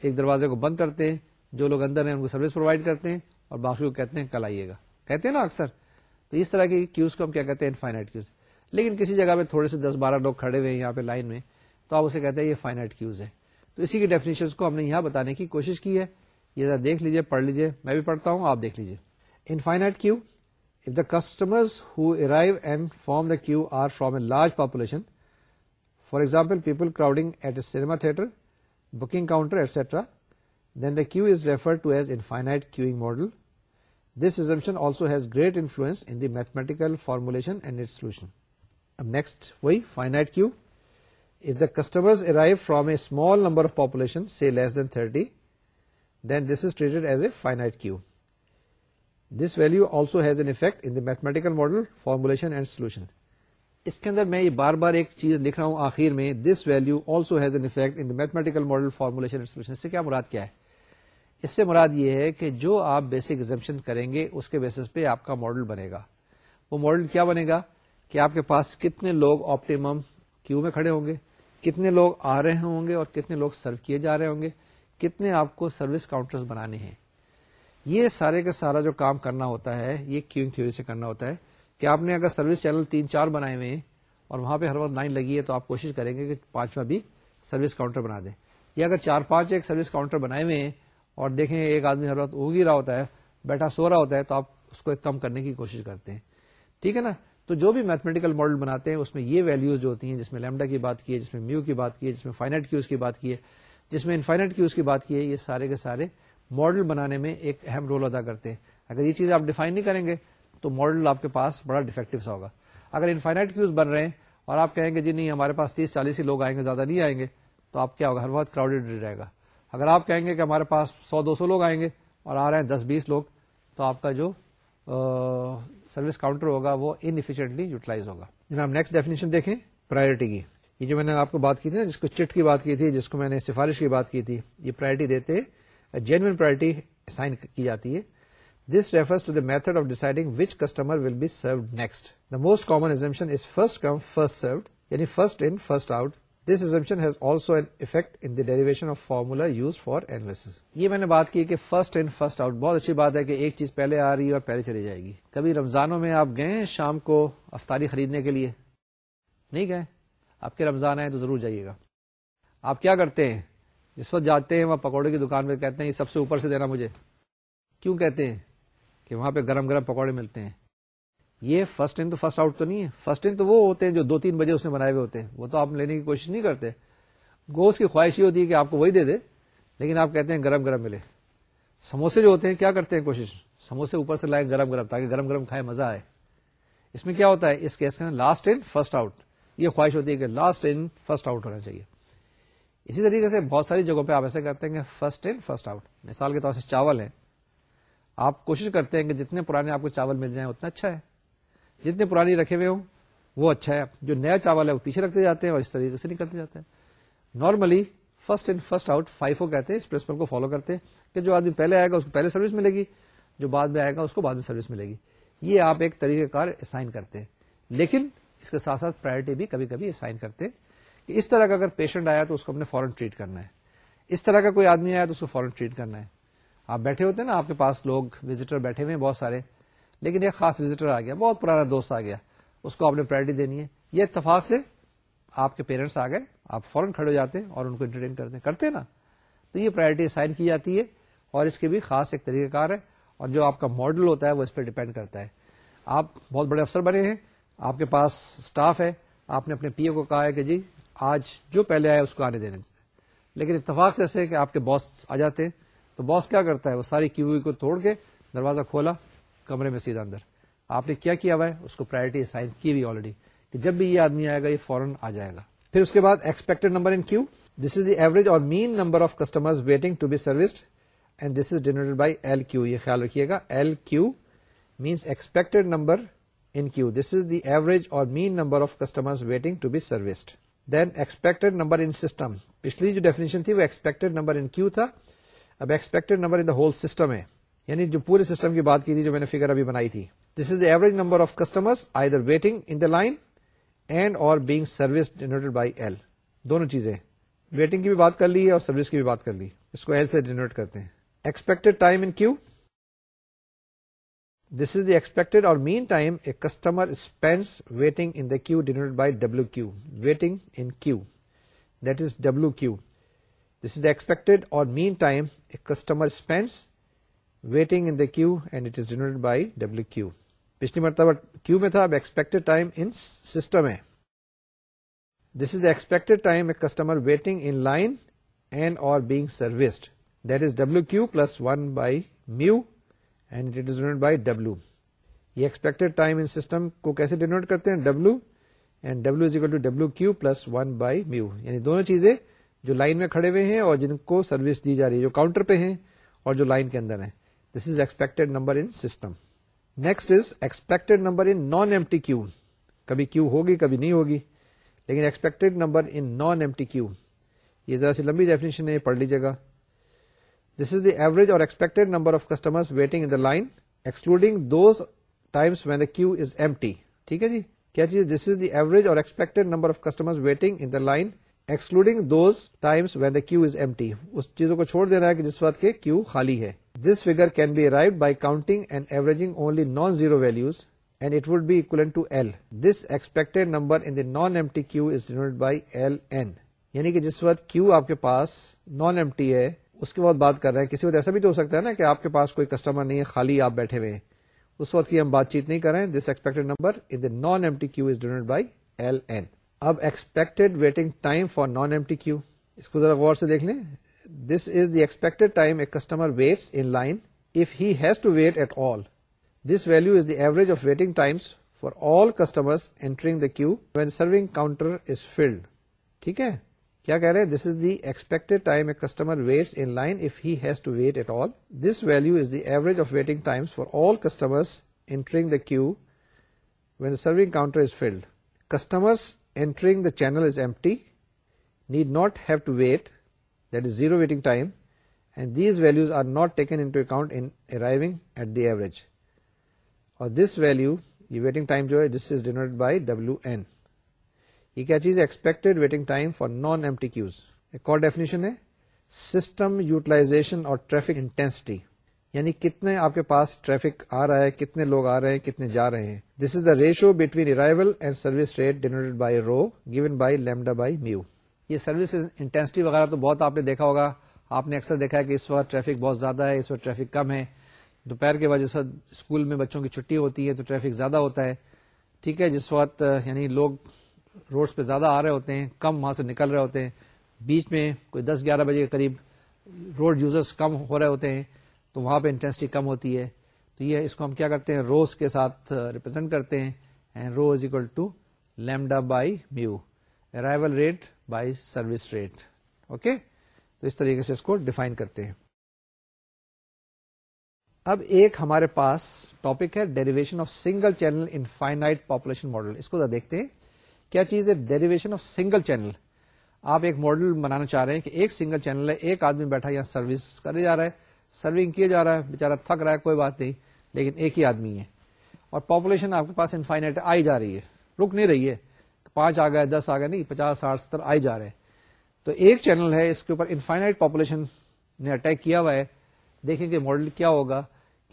ایک دروازے کو بند کرتے ہیں، جو لوگ اندر ہیں ان کو سروس پرووائڈ کرتے ہیں اور باقی کو کہتے ہیں کل آئیے گا۔ کہتے ہیں نا اکثر۔ تو اس طرح کی کیوز کو ہم کیا کہتے ہیں؟ انفائنائٹ کیوز لیکن کسی جگہ پہ تھوڑے سے دس بارہ لوگ کھڑے ہوئے ہیں یہاں پہ لائن میں، تو آپ اسے کہتے ہیں یہ فائنائٹ کیوز ہے تو اسی کی ڈیفینیشن کو ہم نے یہاں بتانے کی کوشش کی ہے۔ یہ ذرا دیکھ لیجیے پڑھ لیجیے میں بھی پڑھتا ہوں، آپ دیکھ لیجیے infinite queue of the customers who arrive and form the queue are from a large population for example people crowding at a cinema theatre booking counter etcetera then the queue is refer to as infinite queuing model this assumption also has great influence in the mathematical formulation and it solution اب next وہی finite queue of the customer arrive from a small number of population C less than thirty then this is treated as a finite queue this value also has an effect in the mathematical model formulation and solution اس کے اندر میں یہ بار بار ایک چیز لکھ رہا ہوں آخر میں this value also has an effect in the mathematical model formulation and solution سے کیا مراد کیا ہے اس سے مراد یہ ہے کہ جو آپ بیسک ایگزمپشن کریں گے اس کے بیسس پہ آپ کا ماڈل بنے گا وہ ماڈل کیا بنے گا کہ آپ کے پاس کتنے لوگ آپٹیمم کیو میں کھڑے ہوں گے؟ کتنے لوگ آ رہے ہوں گے اور کتنے لوگ سرو کیے جا رہے ہوں گے؟ کتنے آپ کو سروس کاؤنٹرز بنانے ہیں؟ یہ سارے کا سارا جو کام کرنا ہوتا ہے، یہ کیونگ تھیوری سے کرنا ہوتا ہے کہ آپ نے اگر سروس چینل تین چار بنائے ہوئے ہیں اور وہاں پہ ہر وقت لائن لگی ہے تو آپ کوشش کریں گے کہ پانچواں بھی سروس کاؤنٹر بنا دیں۔ یا اگر چار پانچ ایک سروس کاؤنٹر بنائے ہوئے ہیں اور دیکھیں ایک آدمی ہر وقت اگ ہی رہا ہوتا ہے، بیٹھا سو رہا ہوتا ہے، تو آپ اس کو ایک کم کرنے کی کوشش کرتے ہیں۔ ٹھیک ہے نا؟ تو جو بھی میتھمیٹیکل ماڈل بناتے ہیں، اس میں یہ ویلوز جو ہوتی ہیں، جس میں لیمڈا کی بات کی ہے، جس میں میو کی بات کی ہے، جس میں فائنٹ کیوز کی بات کی ہے، جس میں انفائنٹ کیوز کی بات کی ہے، یہ سارے کے سارے ماڈل بنانے میں ایک اہم رول ادا کرتے ہیں۔ اگر یہ چیز آپ ڈیفائن نہیں کریں گے، تو ماڈل آپ کے پاس بڑا ڈیفیکٹو سا ہوگا۔ اگر انفائنٹ کیوز بن رہے ہیں اور آپ کہیں گے جی نہیں، ہمارے پاس تیس چالیس ہی لوگ آئیں گے، زیادہ نہیں آئیں گے، تو آپ کیا ہوگا؟ ہر وقت کراؤڈیڈ رہے گا۔ اگر آپ کہیں گے کہ ہمارے پاس سو دو سو لوگ آئیں گے اور آ رہے ہیں دس بیس لوگ، تو آپ کا جو سروس کاؤنٹر ہوگا، وہ انفیشینٹلی یوٹیلائز ہوگا۔ جناب نیکسٹ ڈیفینیشن دیکھیں پرائرٹی کی۔ یہ جو میں نے آپ کو بات کی تھی نا، جس کو چٹ کی بات کی تھی، جس کو میں نے سفارش کی بات کی تھی، یہ پرائرٹی دیتے جینوئن پرائرٹی سائن کی جاتی ہے۔ This refers to the method of deciding which customer will be served next the most common assumption is first come first served یعنی first in first out this assumption has also an effect in derivation of formula use for analysis یہ میں نے بات کی کہ first in first out بہت اچھی بات ہے کہ ایک چیز پہلے آ رہی ہے اور پہلے چلی جائے گی۔ کبھی رمضانوں میں آپ گئے شام کو افطاری خریدنے کے لیے؟ نہیں گئے؟ آپ کے رمضان آئے تو ضرور جائیے گا۔ آپ کیا کرتے ہیں؟ جس وقت جاتے ہیں وہاں پکوڑے کی دکان پہ کہتے ہیں، یہ سب سے اوپر سے دینا مجھے۔ کیوں کہتے ہیں؟ کہ وہاں پہ گرم گرم پکوڑے ملتے ہیں۔ یہ فرسٹ ان تو فرسٹ آؤٹ تو نہیں ہے. فرسٹ ان تو وہ ہوتے ہیں جو دو تین بجے اس نے بنائے ہوئے ہوتے ہیں. وہ تو آپ لینے کی کوشش نہیں کرتے. گوشت کی خواہش یہ ہوتی ہے کہ آپ کو وہی دے دے، لیکن آپ کہتے ہیں گرم گرم ملے. سموسے جو ہوتے ہیں کیا کرتے ہیں کوشش؟ سموسے اوپر سے لائیں گرم گرم، تاکہ گرم گرم کھائے مزہ آئے. اس میں کیا ہوتا ہے؟ اس کیس کا لاسٹ ان فرسٹ آؤٹ یہ خواہش ہوتی ہے کہ لاسٹ ان فرسٹ آؤٹ ہونا چاہیے. اسی طریقے سے بہت ساری جگہوں پہ آپ ایسے کرتے ہیں کہ فرسٹ ان فرسٹ آؤٹ مثال کے طور سے چاول ہے آپ کوشش کرتے ہیں کہ جتنے پرانے آپ کو چاول مل جائیں، اتنا اچھا ہے. جتنے پرانی رکھے ہوئے ہوں، وہ اچھا ہے۔ جو نیا چاول ہے، وہ پیچھے رکھتے جاتے ہیں اور اس طریقے سے نکلتے جاتے ہیں۔ Normally first in first out FIFO کہتے ہیں، اس پرنسپل کو فالو کرتے ہیں کہ جو آدمی پہلے آئے گا، اس کو پہلے سروس ملے گی۔ جو بعد میں آئے گا، اس کو بعد میں سروس ملے گی۔ یہ آپ ایک طریقہ کار اسائن کرتے ہیں۔ لیکن اس کے ساتھ ساتھ پرائرٹی بھی کبھی کبھی اسائن کرتے ہیں کہ اس طرح کا اگر پیشنٹ آیا تو اس کو اپنے فورن ٹریٹ کرنا ہے۔ اس طرح کا کوئی آدمی آیا تو اس کو فورن ٹریٹ کرنا ہے۔ آپ بیٹھے ہوتے ہیں نا، آپ کے پاس لوگ وزٹر بیٹھے ہوئے ہیں بہت سارے۔ لیکن ایک خاص وزٹر آ گیا، بہت پرانا دوست آ گیا۔ اس کو آپ نے پرائرٹی دینی ہے۔ یہ اتفاق سے آپ کے پیرنٹس آ گئے، آپ فوراً کھڑے ہو جاتے ہیں اور ان کو انٹرٹین کرتے ہیں۔ کرتے نا۔ تو یہ پرائرٹی سائن کی جاتی ہے اور اس کے بھی خاص ایک طریقہ کار ہے اور جو آپ کا ماڈل ہوتا ہے وہ اس پہ ڈیپینڈ کرتا ہے۔ آپ بہت بڑے افسر بنے ہیں، آپ کے پاس اسٹاف ہے۔ آپ نے اپنے پی او کو کہا ہے کہ جی آج جو پہلے آئے اس کو آنے دینے۔ لیکن اتفاق سے ایسے کہ آپ کے باس آ جاتے ہیں۔ تو باس کیا کرتا ہے؟ وہ ساری کیو کو توڑ کے دروازہ کھولا۔ کمرے میں سیدھا اندر۔ آپ نے کیا کیا ہوا ہے؟ اس کو پرائرٹی سائن کی ہوئی آلریڈی کہ جب بھی یہ آدمی آئے گا، یہ فوراً آ جائے گا۔ پھر اس کے بعد expected number in queue this is the average or mean number of customer waiting to be serviced and this is denoted by L Q یہ خیال رکھیے گا۔ L Q means expected number in queue this is the average or mean number of customer waiting to be serviced then expected number in system پچھلی جو definition تھی وہ expected number in queue تھا۔ اب expected number in the whole system ہے۔ یعنی جو پورے سسٹم کی بات کی تھی جو میں نے فگر ابھی بنائی تھی. This is the average number of customer either waiting in the line and or being service denoted by L دونوں چیزیں. ویٹنگ کی بھی بات کر لی ہے اور سروس کی بھی بات کر لی. اس کو ایل سے ڈینوٹ کرتے ہیں. Expected time in queue this is the expected or mean time a customer spends waiting in the queue denoted by W Q waiting in queue that is W Q this is the expected or mean time a customer spends waiting in the queue and it is denoted by W Q پچھلی مرتبہ queue میں تھا، اب expected time in system ہے۔ This is the expected time a customer waiting in line and or being serviced that is W Q plus one by mu and it is by W یہ expected time in system کو کیسے denote کرتے ہیں؟ W and W is equal to W Q plus one by mu یعنی دونوں چیزیں جو line میں کھڑے ہوئے ہیں اور جن کو سروس دی جا رہی ہے، جو کاؤنٹر پہ ہیں اور جو لائن کے اندر ہیں۔ This is expected number in system next is expected number in non empty queue کبھی کیو ہوگی کبھی نہیں ہوگی لیکن expected number in non empty queue یہ ذرا سی لمبی ڈیفینیشن ہے پڑھ لیجیے گا this is the average or expected number of customer waiting in the line excluding those times when the queue is empty ٹھیک ہے جی کیا چیز this is the average or expected number of customer waiting in the line excluding those times when the queue is empty اس چیزوں کو چھوڑ دینا ہے کہ جس وقت کے کیو خالی ہے۔ This figure can be arrived by counting and averaging only non zero values and it would be equal to L this expected number in non empty queue is denoted by L N یعنی کہ جس وقت queue آپ کے پاس non empty ہے، اس کے بعد بات کر رہے ہیں۔ کسی وقت ایسا بھی تو ہو سکتا ہے نا کہ آپ کے پاس کوئی کسٹمر نہیں ہے، خالی آپ بیٹھے ہوئے ہیں۔ اس وقت کی ہم بات چیت نہیں کریں this expected number in the non empty queue is denoted by L N اب expected waiting time for non empty queue اس کو ذرا غور سے دیکھ لیں۔ This is the expected time a customer waits in line if he has to wait at all this value is the average of waiting times for all customer entering the queue when serving counter is filled ٹھیک ہے؟ کیا کہہ رہے ہیں؟ This is the expected time a customer waits in line if he has to wait at all this value is the average of waiting times for all customer entering the queue when serving counter is filled customers entering the channel is empty need not have to wait that is zero waiting time and these values are not taken into account in arriving at the average or this value یہ waiting time جو ہے this is denoted by W N یہ کیا چیز expected waiting time for non empty queues ایک اور definition ہے system utilization اور ٹریفک انٹینسٹی یعنی کتنے آپ کے پاس ٹریفک آ رہا ہے، کتنے لوگ آ رہے ہیں، کتنے جا رہے ہیں۔ This is the ratio between arrival and service rate denoted by rho given by lambda by mu یہ سروس انٹینسٹی وغیرہ تو بہت آپ نے دیکھا ہوگا۔ آپ نے اکثر دیکھا ہے کہ اس وقت ٹریفک بہت زیادہ ہے، اس وقت ٹریفک کم ہے۔ دوپہر کے وجہ سے اسکول میں بچوں کی چھٹی ہوتی ہے تو ٹریفک زیادہ ہوتا ہے۔ ٹھیک ہے، جس وقت یعنی لوگ روڈ پہ زیادہ آ رہے ہوتے ہیں، کم وہاں سے نکل رہے ہوتے ہیں۔ بیچ میں کوئی دس گیارہ بجے کے قریب روڈ یوزرس کم ہو رہے ہوتے ہیں۔ تو وہاں پہ انٹینسٹی کم ہوتی ہے۔ تو یہ اس کو ہم کیا کرتے ہیں؟ روز کے ساتھ ریپرزینٹ کرتے ہیں۔ Rho is equal to lambda by mu arrival rate by service rate okay تو اس طریقے سے اس کو ڈیفائن کرتے ہیں۔ اب ایک ہمارے پاس ٹاپک ہے derivation of single channel infinite population model اس کو دیکھتے ہیں۔ کیا چیز ہے ڈیریویشن آف سنگل چینل آپ ایک ماڈل بنانا چاہ رہے ہیں کہ ایک سنگل چینل ہے، ایک آدمی بیٹھا یہاں سروس کرے جا رہا ہے۔ سرونگ کیا جا رہا ہے بےچارا تھک رہا ہے، کوئی بات نہیں، لیکن ایک ہی آدمی ہے۔ اور پاپولیشن آپ کے پاس انفائنائٹ آئی جا رہی ہے۔ رک نہیں رہی ہے۔ پانچ آ گئے، دس آ گئے، نہیں، پچاس، ساٹھ، ستر آئی جا رہے ہیں۔ تو ایک چینل ہے، اس کے اوپر انفائنائٹ پاپولیشن نے اٹیک کیا ہوا ہے۔ دیکھیں کہ ماڈل کیا ہوگا۔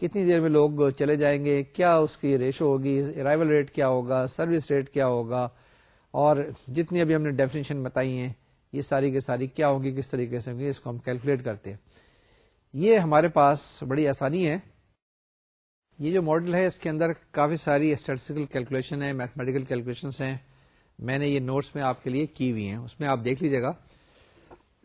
کتنی دیر میں لوگ چلے جائیں گے؟ کیا اس کی ریشو ہوگی؟ ارائیول ریٹ کیا ہوگا؟ سروس ریٹ کیا ہوگا؟ اور جتنی ابھی ہم نے ڈیفینیشن بتائی ہیں، یہ ساری کی ساری کیا ہوگی کس طریقے سے ہوگی اس کو ہم کیلکولیٹ کرتے ہیں۔ یہ ہمارے پاس بڑی آسانی ہے۔ یہ جو ماڈل ہے، اس کے اندر کافی ساری اسٹیٹسٹیکل کیلکولیشن ہے میتھمیٹیکل کیلکولیشن ہیں۔ میں نے یہ نوٹس میں آپ کے لیے کی ہوئی ہیں۔ اس میں آپ دیکھ لیجیے گا۔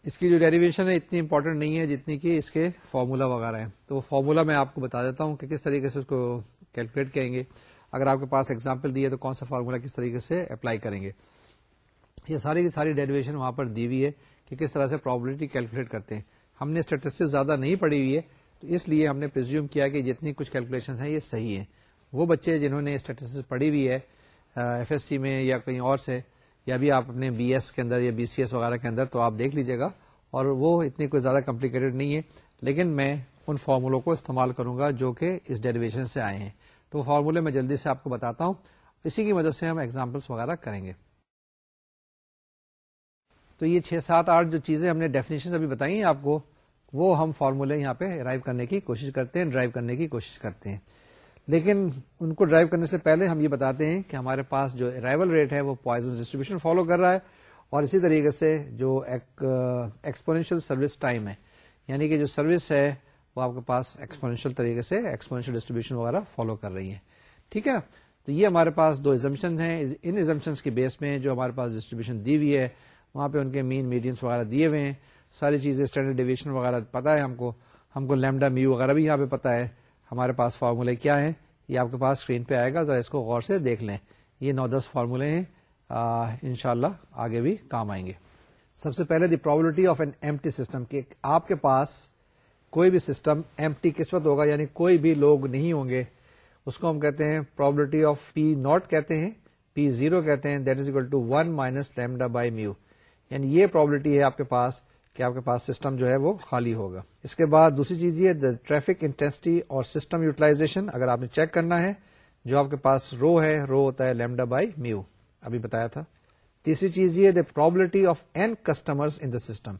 اس کی جو ڈیریویشن ہے، اتنی امپورٹنٹ نہیں ہے جتنی کہ اس کے فارمولا وغیرہ ہیں۔ تو وہ فارمولا میں آپ کو بتا دیتا ہوں کہ کس طریقے سے اس کو کیلکولیٹ کریں گے۔ اگر آپ کے پاس ایگزامپل دی ہے تو کون سا فارمولا کس طریقے سے اپلائی کریں گے۔ یہ ساری کی ساری ڈیریویشن وہاں پر دی ہوئی ہے کہ کس طرح سے پرابلٹی کیلکولیٹ کرتے ہیں۔ ہم نے اسٹیٹسٹکس زیادہ نہیں پڑھی ہوئی ہے، تو اس لیے ہم نے پرزیوم کیا کہ جتنی کچھ کیلکولیشن ہیں، یہ صحیح ہیں۔ وہ بچے جنہوں نے اسٹیٹسٹکس پڑھی ہوئی ہے ایف ایس سی میں یا کہیں اور سے، یا بھی آپ اپنے بی ایس کے اندر یا بی سی ایس وغیرہ کے اندر، تو آپ دیکھ لیجیے گا۔ اور وہ اتنی کوئی زیادہ کمپلیکیٹڈ نہیں ہے، لیکن میں ان فارمولوں کو استعمال کروں گا جو کہ اس ڈیریویشن سے آئے ہیں۔ تو وہ فارمولے میں جلدی سے آپ کو بتاتا ہوں۔ اسی کی مدد سے ہم ایگزامپلس وغیرہ کریں گے۔ تو یہ چھ سات آٹھ جو چیزیں ہم نے ڈیفینیشن ابھی بتائی ہیں، آپ کو وہ ہم فارمولے یہاں پہ ارائیو کرنے کی کوشش کرتے ہیں ڈرائیو کرنے کی کوشش کرتے ہیں۔ لیکن ان کو ڈرائیو کرنے سے پہلے ہم یہ بتاتے ہیں کہ ہمارے پاس جو ارائیول ریٹ ہے وہ پوائزن ڈسٹریبیوشن فالو کر رہا ہے اور اسی طریقے سے جو ایکسپونینشیل سروس ٹائم ہے یعنی کہ جو سروس ہے وہ آپ کے پاس ایکسپونینشیل طریقے سے ایکسپونینشیل ڈسٹریبیوشن وغیرہ فالو کر رہی ہے ٹھیک ہے؟ تو یہ ہمارے پاس دو ایزمپشن ہیں۔ ان ایزمپشن کے بیس میں جو ہمارے پاس ڈسٹریبیوشن دی ہوئی ہے وہاں پہ ان کے مین میڈینس وغیرہ دیے ہوئے ہیں۔ ساری چیزیں اسٹینڈرڈ ڈیویشن وغیرہ پتا ہے ہم کو۔ ہم کو لیمڈا میو وغیرہ بھی یہاں پہ پتا ہے۔ ہمارے پاس فارمولے کیا ہیں؟ یہ آپ کے پاس اسکرین پہ آئے گا، ذرا اس کو غور سے دیکھ لیں۔ یہ نو دس فارمولے ہیں۔ ان شاء اللہ آگے بھی کام آئیں گے۔ سب سے پہلے the probability of an empty system کہ آپ کے پاس کوئی بھی سسٹم ایم ٹی قسمت ہوگا؟ یعنی کوئی بھی لوگ نہیں ہوں گے۔ اس کو ہم کہتے ہیں پرابلٹی آف پی ناٹ کہتے ہیں پی زیرو کہتے ہیں that is equal to one minus lambda by mu یعنی یہ پرابلٹی ہے آپ کے پاس کہ آپ کے پاس سسٹم جو ہے وہ خالی ہوگا۔ اس کے بعد دوسری چیز یہ ٹریفک انٹینسٹی اور سسٹم یوٹیلائزیشن اگر آپ نے چیک کرنا ہے، جو آپ کے پاس رو ہے رو ہوتا ہے لیمڈا بائی میو ابھی بتایا تھا۔ تیسری چیز یہ the probability of N customer in the system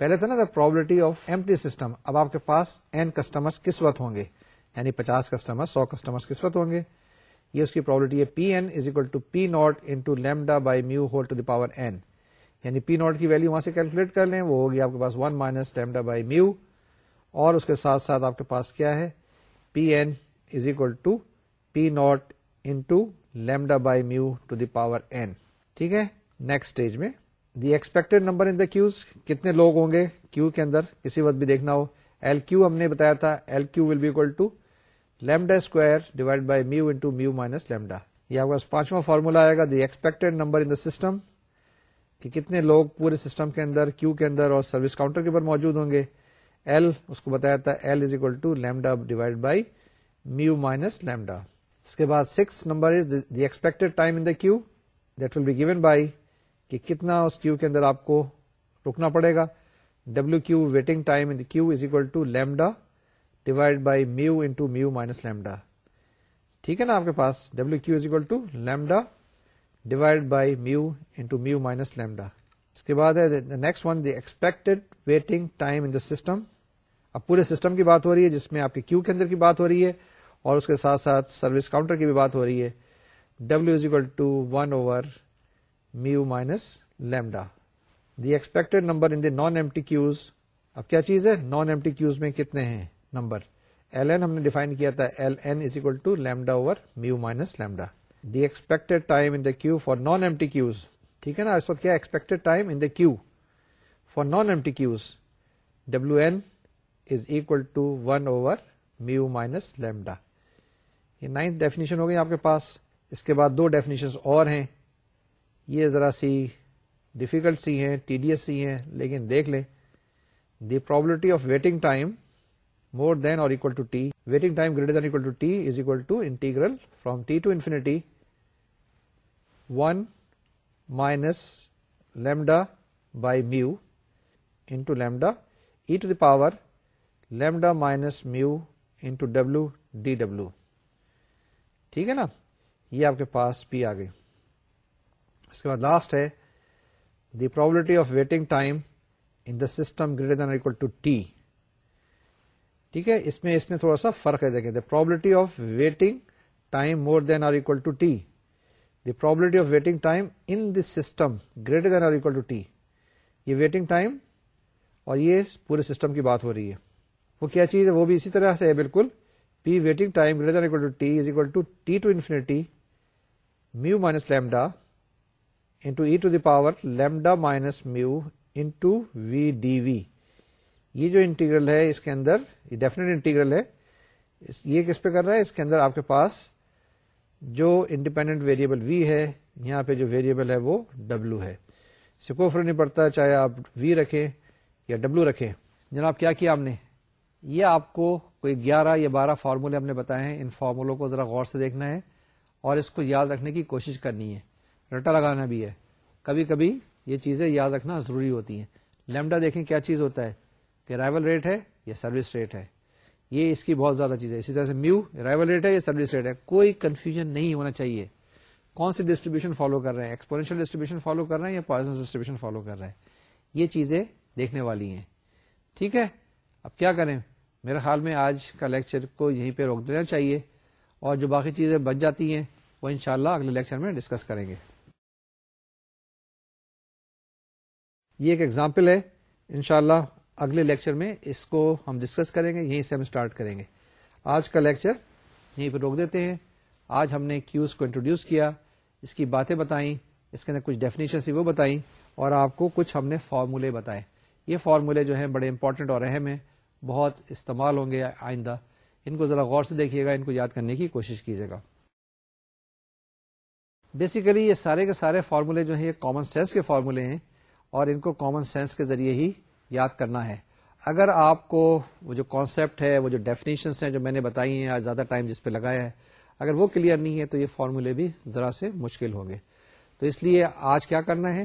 پہلے تھا نا the probability of empty system اب آپ کے پاس این کسٹمر کس وقت ہوں گے؟ یعنی پچاس کسٹمر سو کسٹمر کس وقت ہوں گے؟ یہ اس کی پرابلٹی ہے P N is equal to P naught into lambda by mu whole to the power N یعنی پی ناٹ کی ویلو وہاں سے کیلکولیٹ کر لیں، وہ ہوگی آپ کے پاس one minus lambda by mu اور اس کے ساتھ ساتھ آپ کے پاس کیا ہے؟ P N is equal to P naught into lambda by mu to the power N ٹھیک ہے؟ نیکسٹ اسٹیج میں. The expected number in the queues کتنے لوگ ہوں گے کیو کے اندر؟ کسی وقت بھی دیکھنا ہو. ایل کیو ہم نے بتایا تھا L Q will be equal to lambda square divide by mu into mu minus lambda یہ آپ کا پانچواں فارمولا آئے گا the expected number in the system کہ کتنے لوگ پورے سسٹم کے اندر، کیو کے اندر اور سروس کاؤنٹر کے اوپر موجود ہوں گے۔ ایل اس کو بتایا تھا L is equal to lambda divide by mu minus lambda اس کے بعد six number is the expected time in the queue that will be given by کہ کتنا اس کیو کے اندر آپ کو رکنا پڑے گا۔ W Q waiting time in queue is equal to lambda divide by mu into mu minus lambda ٹھیک ہے نا آپ کے پاس؟ W Q is equal to lambda divide by mu into mu minus lambda اس کے بعد ہے next one the expected waiting time in the system اب پورے سسٹم کی بات ہو رہی ہے، جس میں آپ کے کیو کے اندر کی بات ہو رہی ہے، اور اس کے ساتھ ساتھ سروس کاؤنٹر کی بھی بات ہو رہی ہے. W is equal to one over mu minus lambda the expected number in non empty queues اب کیا چیز ہے نان ایم ٹی کیوز میں کتنے ہیں نمبر؟ ایل این ہم نے ڈیفائن کیا تھا L N is equal to lambda over mu minus lambda the expected time in the queue for non empty queues. ٹھیک ہے نا؟ اس وقت کیا expected time in the queue for non empty queues. W N is equal to one over mu minus lambda یہ ninth definition ہو گئی آپ کے پاس. اس کے بعد دو ڈیفینیشن اور ہیں. یہ ذرا سی ڈیفیکلٹ سی ہیں ٹی ڈی ایس سی ہیں، لیکن دیکھ لیں. The probability of waiting time more than or equal to T waiting time greater than equal to T is equal to integral from T to infinity one minus lambda by mu into lambda E to the power lambda minus mu into W D W ٹھیک ہے نا یہ آپ کے پاس پی آ گئی اس کے بعد last ہے the probability of waiting time in the system greater than equal to t ٹھیک ہے اس میں اس میں تھوڑا سا فرق ہے دیکھیں the probability of waiting time more than or equal to t the probability of waiting time in this system greater than or equal to t یہ ویٹنگ ٹائم اور یہ پورے سسٹم کی بات ہو رہی ہے۔ وہ کیا چیز ہے؟ وہ بھی اسی طرح سے ہے، بالکل۔ P waiting time greater than equal to t is equal to t to infinity mu minus lambda into e to the power lambda minus mu into v d v یہ جو انٹیگرل ہے، اس کے اندر، یہ ڈیفینیٹ انٹیگرل ہے۔ یہ کس پہ کر رہا ہے؟ اس کے اندر آپ کے پاس جو انڈیپینڈنٹ ویریبل وی ہے، یہاں پہ جو ویریبل ہے وہ ڈبلو ہے۔ اس سے کوئی فرق نہیں پڑتا چاہے آپ وی رکھیں یا ڈبلو رکھیں۔ جناب، کیا کیا آپ نے؟ یہ آپ کو کوئی گیارہ یا بارہ فارمولے ہم نے بتائے ہیں۔ ان فارمولوں کو ذرا غور سے دیکھنا ہے اور اس کو یاد رکھنے کی کوشش کرنی ہے۔ رٹا لگانا بھی ہے۔ کبھی کبھی یہ چیزیں یاد رکھنا ضروری ہوتی ہیں۔ لیمڈا دیکھیں کیا چیز ہوتا ہے؟ کہ رائول ریٹ ہے یا سروس ریٹ ہے۔ یہ اس کی بہت زیادہ چیز ہے اسی طرح سے میو رائول ریٹ ہے یا سروس ریٹ ہے۔ کوئی کنفیوژن نہیں ہونا چاہیے۔ کون سی ڈسٹریبیوشن فالو کر رہے ہیں؟ ایکسپورینشیل ڈسٹریبیوشن فالو کر رہے ہیں یا پوائزن ڈسٹریبیوشن فالو کر رہے ہیں؟ یہ چیزیں دیکھنے والی ہیں۔ ٹھیک ہے؟ اب کیا کریں؟ میرے خیال میں آج کا لیکچر کو یہیں پہ روک دینا چاہیے اور جو باقی چیزیں بچ جاتی ہیں، وہ انشاءاللہ اگلے لیکچر میں ڈسکس کریں گے۔ یہ ایک ایگزامپل ہے۔ انشاءاللہ اگلے لیکچر میں اس کو ہم ڈسکس کریں گے، یہیں سے ہم اسٹارٹ کریں گے۔ آج کا لیکچر یہیں پہ روک دیتے ہیں۔ آج ہم نے کیوز کو انٹروڈیوس کیا، اس کی باتیں بتائیں، اس کے اندر کچھ ڈیفینیشن وہ بتائیں، اور آپ کو کچھ ہم نے فارمولے بتائے۔ یہ فارمولے جو ہیں بڑے امپورٹنٹ اور اہم ہیں، بہت استعمال ہوں گے آئندہ۔ ان کو ذرا غور سے دیکھیے گا، ان کو یاد کرنے کی کوشش کیجیے گا۔ بیسیکلی یہ سارے کے سارے فارمولے جو ہیں، یہ کامن سینس کے فارمولے ہیں، اور ان کو کامن سینس کے ذریعے ہی یاد کرنا ہے۔ اگر آپ کو وہ جو کانسیپٹ ہے، وہ جو ڈیفینیشنس ہیں جو میں نے بتائی ہیں، آج زیادہ ٹائم جس پہ لگایا ہے، اگر وہ کلیئر نہیں ہے تو یہ فارمولے بھی ذرا سے مشکل ہوں گے۔ تو اس لیے آج کیا کرنا ہے؟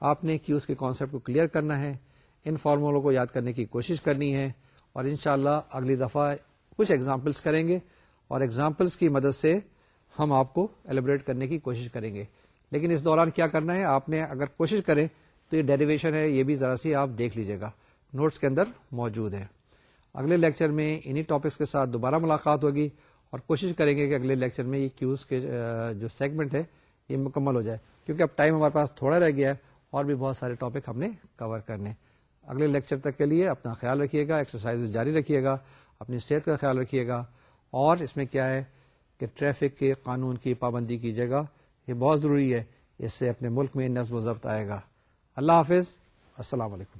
آپ نے کیوز کے کانسیپٹ کو کلیئر کرنا ہے۔ ان فارمولوں کو یاد کرنے کی کوشش کرنی ہے۔ اور انشاءاللہ اگلی دفعہ کچھ ایگزامپلس کریں گے۔ اور ایگزامپلس کی مدد سے ہم آپ کو ایلیبریٹ کرنے کی کوشش کریں گے۔ لیکن اس دوران کیا کرنا ہے؟ آپ نے اگر کوشش کریں تو یہ ڈیریویشن ہے، یہ بھی ذرا سی آپ دیکھ لیجیے گا۔ نوٹس کے اندر موجود ہے اگلے لیکچر میں انہی ٹاپکس کے ساتھ دوبارہ ملاقات ہوگی اور کوشش کریں گے کہ اگلے لیکچر میں یہ کیوز کے جو سیگمنٹ ہے، یہ مکمل ہو جائے۔ کیونکہ اب ٹائم ہمارے پاس تھوڑا رہ گیا ہے اور بھی بہت سارے ٹاپک ہم نے کور کرنے اگلے لیکچر تک کے لیے اپنا خیال رکھیے گا ایکسرسائز جاری رکھیے گا، اپنی صحت کا خیال رکھیے گا۔ اور اس میں کیا ہے کہ ٹریفک کے قانون کی پابندی کی جگہ یہ بہت ضروری ہے، اس سے اپنے ملک میں نظم و ضبط آئے گا۔ اللہ حافظ السلام علیکم۔